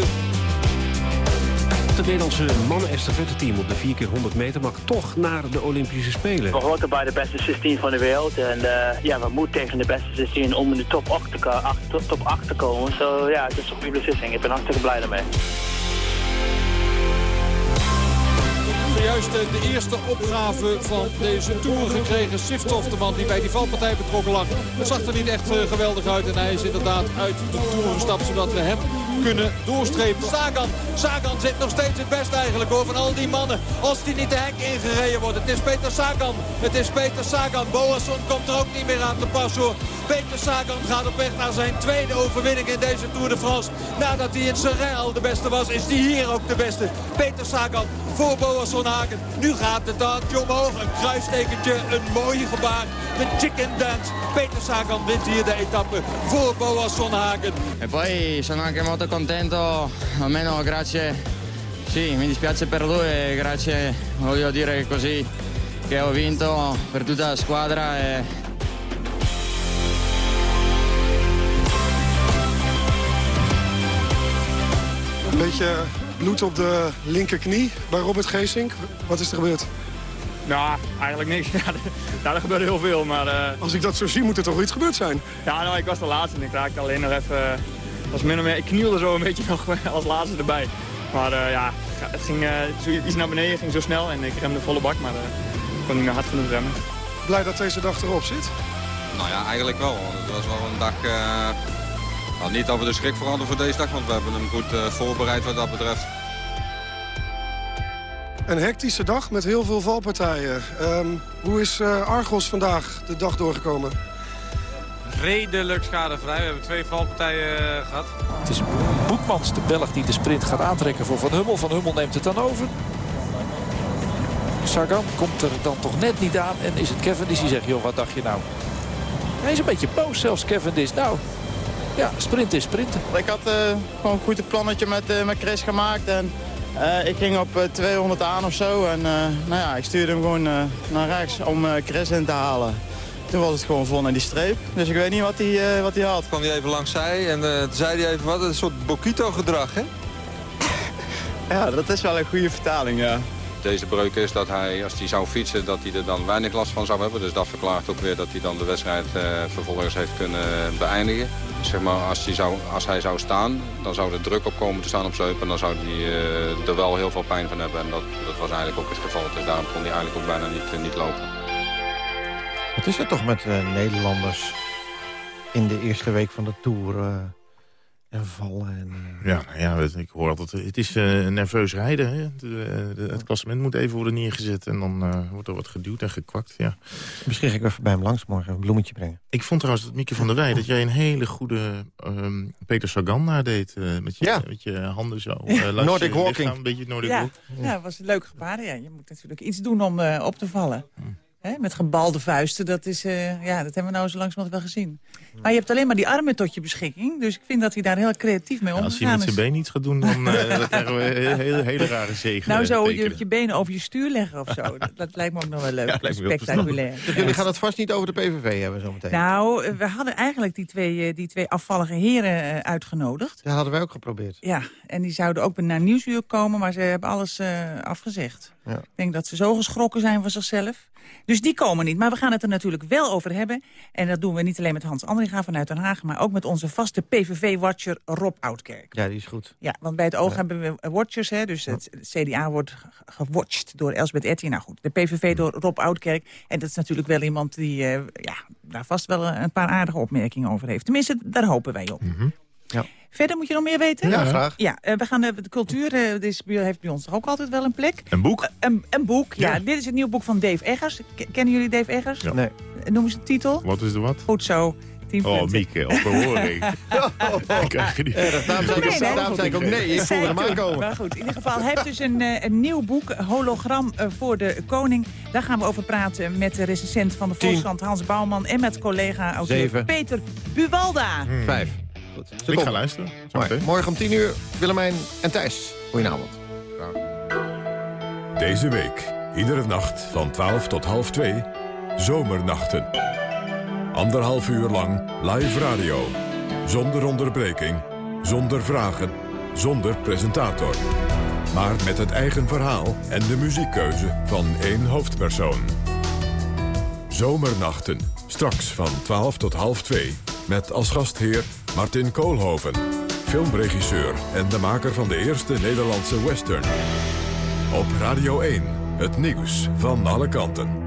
Speaker 40: Het Nederlandse mannen-estafette-team op de 4 keer 100 meter mag toch naar de Olympische Spelen.
Speaker 42: We horen bij de beste 16 van de wereld. En eh, ja, we moeten tegen de beste 16 om in de top 8 te, top 8 te komen. Zo ja, het is een goede beslissing. Ik ben hartstikke blij daarmee.
Speaker 29: Zojuist de eerste opgave van deze Tour gekregen. Siftoff, de man die bij die valpartij betrokken lag. Zag er niet echt eh, geweldig uit. En hij is inderdaad uit de Tour gestapt. Zodat we hem kunnen doorstrepen. Sagan, Sagan zit nog steeds het best eigenlijk hoor van al die mannen. Als die niet de hek ingereden wordt. Het is Peter Sagan. Het is Peter Sagan. Boasson komt er ook niet meer aan te pas hoor. Peter Sagan gaat op weg naar zijn tweede overwinning in deze Tour de France. Nadat hij in Serrain al de beste was, is hij hier ook de beste. Peter Sagan voor Boasson nu gaat het handje omhoog. Een kruistekentje, een mooie gebaar. De chicken dance. Peter Sagan wint hier de etappe voor Boas Hagen
Speaker 43: En poi sono anche molto contento, almeno grazie. Sì, mi dispiace per lui e grazie, voglio dire così, che ho vinto per tutta la squadra. E...
Speaker 28: Een bloed op de linkerknie bij Robert Geesink. Wat is er gebeurd?
Speaker 44: Nou, eigenlijk niks. Ja, nou, er gebeurde heel veel, maar... eh,
Speaker 28: Als ik dat zo zie, moet er toch iets gebeurd zijn?
Speaker 44: Ja, nou, ik was de laatste en ik raakte alleen nog even... eh, was min of meer, ik knielde zo een beetje nog als laatste erbij. Maar eh, ja, het ging eh, iets naar beneden, ging zo snel en ik remde volle bak, maar eh, ik kon niet meer hard genoeg remmen.
Speaker 28: Blij dat deze dag erop zit?
Speaker 20: Nou ja, eigenlijk wel. Het was wel een dag... nou, niet dat we de schrik veranderen voor deze dag, want we hebben hem goed eh, voorbereid wat dat betreft.
Speaker 28: Een hectische dag met heel veel valpartijen. Ehm, hoe is eh, Argos vandaag de dag doorgekomen?
Speaker 45: redelijk schadevrij. We hebben twee valpartijen eh, gehad.
Speaker 29: Het is Boekmans, de Belg, die de sprint gaat aantrekken voor Van Hummel. Van Hummel neemt het dan over. Sagan komt er dan toch net niet aan. En is het Cavendish die zegt, joh, wat dacht je nou? Hij is een beetje boos zelfs, Cavendish. Nou, ja, sprint is sprinten.
Speaker 46: Ik had eh, gewoon goed het plannetje met, eh, met Chris gemaakt. En eh, ik ging op eh, 200 aan of zo. En eh, nou ja, ik stuurde hem gewoon eh, naar rechts om eh, Chris in te halen. Toen was het gewoon vol naar die streep. Dus ik weet niet wat hij, eh, wat hij had.
Speaker 20: kwam hij even langs zij en eh, toen zei hij even wat, een soort Bokito-gedrag, hè?
Speaker 46: Ja, dat is wel een goede vertaling, ja.
Speaker 20: Deze breuk is dat hij, als hij zou fietsen, dat hij er dan weinig last van zou hebben. Dus dat verklaart ook weer dat hij dan de wedstrijd eh, vervolgens heeft kunnen beëindigen. Zeg maar, als, hij zou, als hij zou staan, dan zou er druk op komen te staan op zijn. En dan zou hij eh, er wel heel veel pijn van hebben. En dat, dat was eigenlijk ook het geval. Dus daarom kon hij eigenlijk ook bijna niet, niet lopen.
Speaker 2: Wat is er toch met eh, Nederlanders in de eerste week van de Tour... en vallen en... eh,
Speaker 3: Ja, nou ja, het- ik hoor altijd, het is eh, nerveus rijden. Hè? De- de- het klassement moet even worden neergezet en dan eh, wordt er wat geduwd en gekwakt. Ja.
Speaker 2: Misschien ga ik even bij hem langs morgen een bloemetje brengen.
Speaker 3: Ik vond trouwens dat Mieke van der Wij dat jij een hele goede ehm, Peter Sagan nadeed. eh met, je, met je handen zo. eh, langs
Speaker 2: Nordic
Speaker 3: je
Speaker 2: walking.
Speaker 3: lichaam, een beetje Nordic
Speaker 47: Ja, ja, dat was een leuk gebaar. Ja, je moet natuurlijk iets doen om eh, op te vallen. Hè, met gebalde vuisten, dat, is, eh, ja, dat hebben we nou zo langzamerhand wel gezien. Maar je hebt alleen maar die armen tot je beschikking. Dus ik vind dat hij daar heel creatief mee
Speaker 3: Ja, als hij met zijn been iets gaat doen, dan eh, dan krijgen we hele, hele, hele rare zegen.
Speaker 47: Nou, zo je, je benen over je stuur leggen of zo. Dat, dat lijkt me ook nog wel leuk.
Speaker 2: Ja,
Speaker 3: lijkt me heel
Speaker 47: Spectaculair.
Speaker 2: Dus jullie gaan het vast niet over de PVV hebben zometeen?
Speaker 47: Nou, we hadden eigenlijk die twee, eh, die twee afvallige heren eh, uitgenodigd.
Speaker 2: Dat hadden wij ook geprobeerd.
Speaker 47: Ja, en die zouden ook naar Nieuwsuur komen, maar ze hebben alles eh, afgezegd.
Speaker 2: Ja.
Speaker 47: Ik denk dat ze zo geschrokken zijn van zichzelf. Dus die komen niet. Maar we gaan het er natuurlijk wel over hebben. En dat doen we niet alleen met Hans Andringa vanuit Den Haag... maar ook met onze vaste PVV-watcher Rob Oudkerk.
Speaker 2: Ja, die is goed.
Speaker 47: Ja, want bij het oog hebben we watchers. Hè, dus het CDA wordt ge- gewatcht door Elsbeth Etty. Nou goed, de PVV door Rob Oudkerk. En dat is natuurlijk wel iemand die eh, ja, daar vast wel een paar aardige opmerkingen over heeft. Tenminste, daar hopen wij op.
Speaker 2: Ja.
Speaker 47: Verder moet je nog meer weten?
Speaker 2: Ja, graag.
Speaker 47: Ja, eh, we gaan de, de cultuur eh, dit is, bij- heeft bij ons toch ook altijd wel een plek.
Speaker 3: Een boek?
Speaker 47: Eh, een, een boek, ja.
Speaker 3: Ja.
Speaker 47: Dit is het nieuwe boek van Dave Eggers. K- kennen jullie Dave Eggers?
Speaker 3: Ja.
Speaker 2: Nee.
Speaker 47: Eh, Noem eens de titel.
Speaker 3: Wat is de wat?
Speaker 47: Goed zo. Tien
Speaker 3: Oh,
Speaker 47: punten.
Speaker 3: Mieke, op behoring. Ik krijg je niet.
Speaker 2: Erg, daarom zei ik,
Speaker 47: Nee, nee,
Speaker 2: daarom zei ik ook nee. Ik voelde hem aankomen.
Speaker 47: Maar goed, in ieder geval, hij heeft dus een, eh, een nieuw boek, Hologram eh, voor de Koning. Daar gaan we over praten met de recensent van de. Volkskrant Hans Bouwman... en met
Speaker 2: Zeven.
Speaker 47: Peter Buwalda.
Speaker 2: Vijf. Goed. Ze
Speaker 3: Ik ga luisteren.
Speaker 2: Mooi. Morgen om tien uur, Willemijn en Thijs. Goedenavond.
Speaker 1: Deze week, iedere nacht van 12 tot half 2, Zomernachten. Anderhalf uur lang live radio. Zonder onderbreking, zonder vragen, zonder presentator. Maar met het eigen verhaal en de muziekkeuze van één hoofdpersoon. Zomernachten, straks van 12 tot half 2. Met als gastheer Martin Koolhoven, filmregisseur en de maker van de eerste Nederlandse western. Op Radio 1, het nieuws van alle kanten.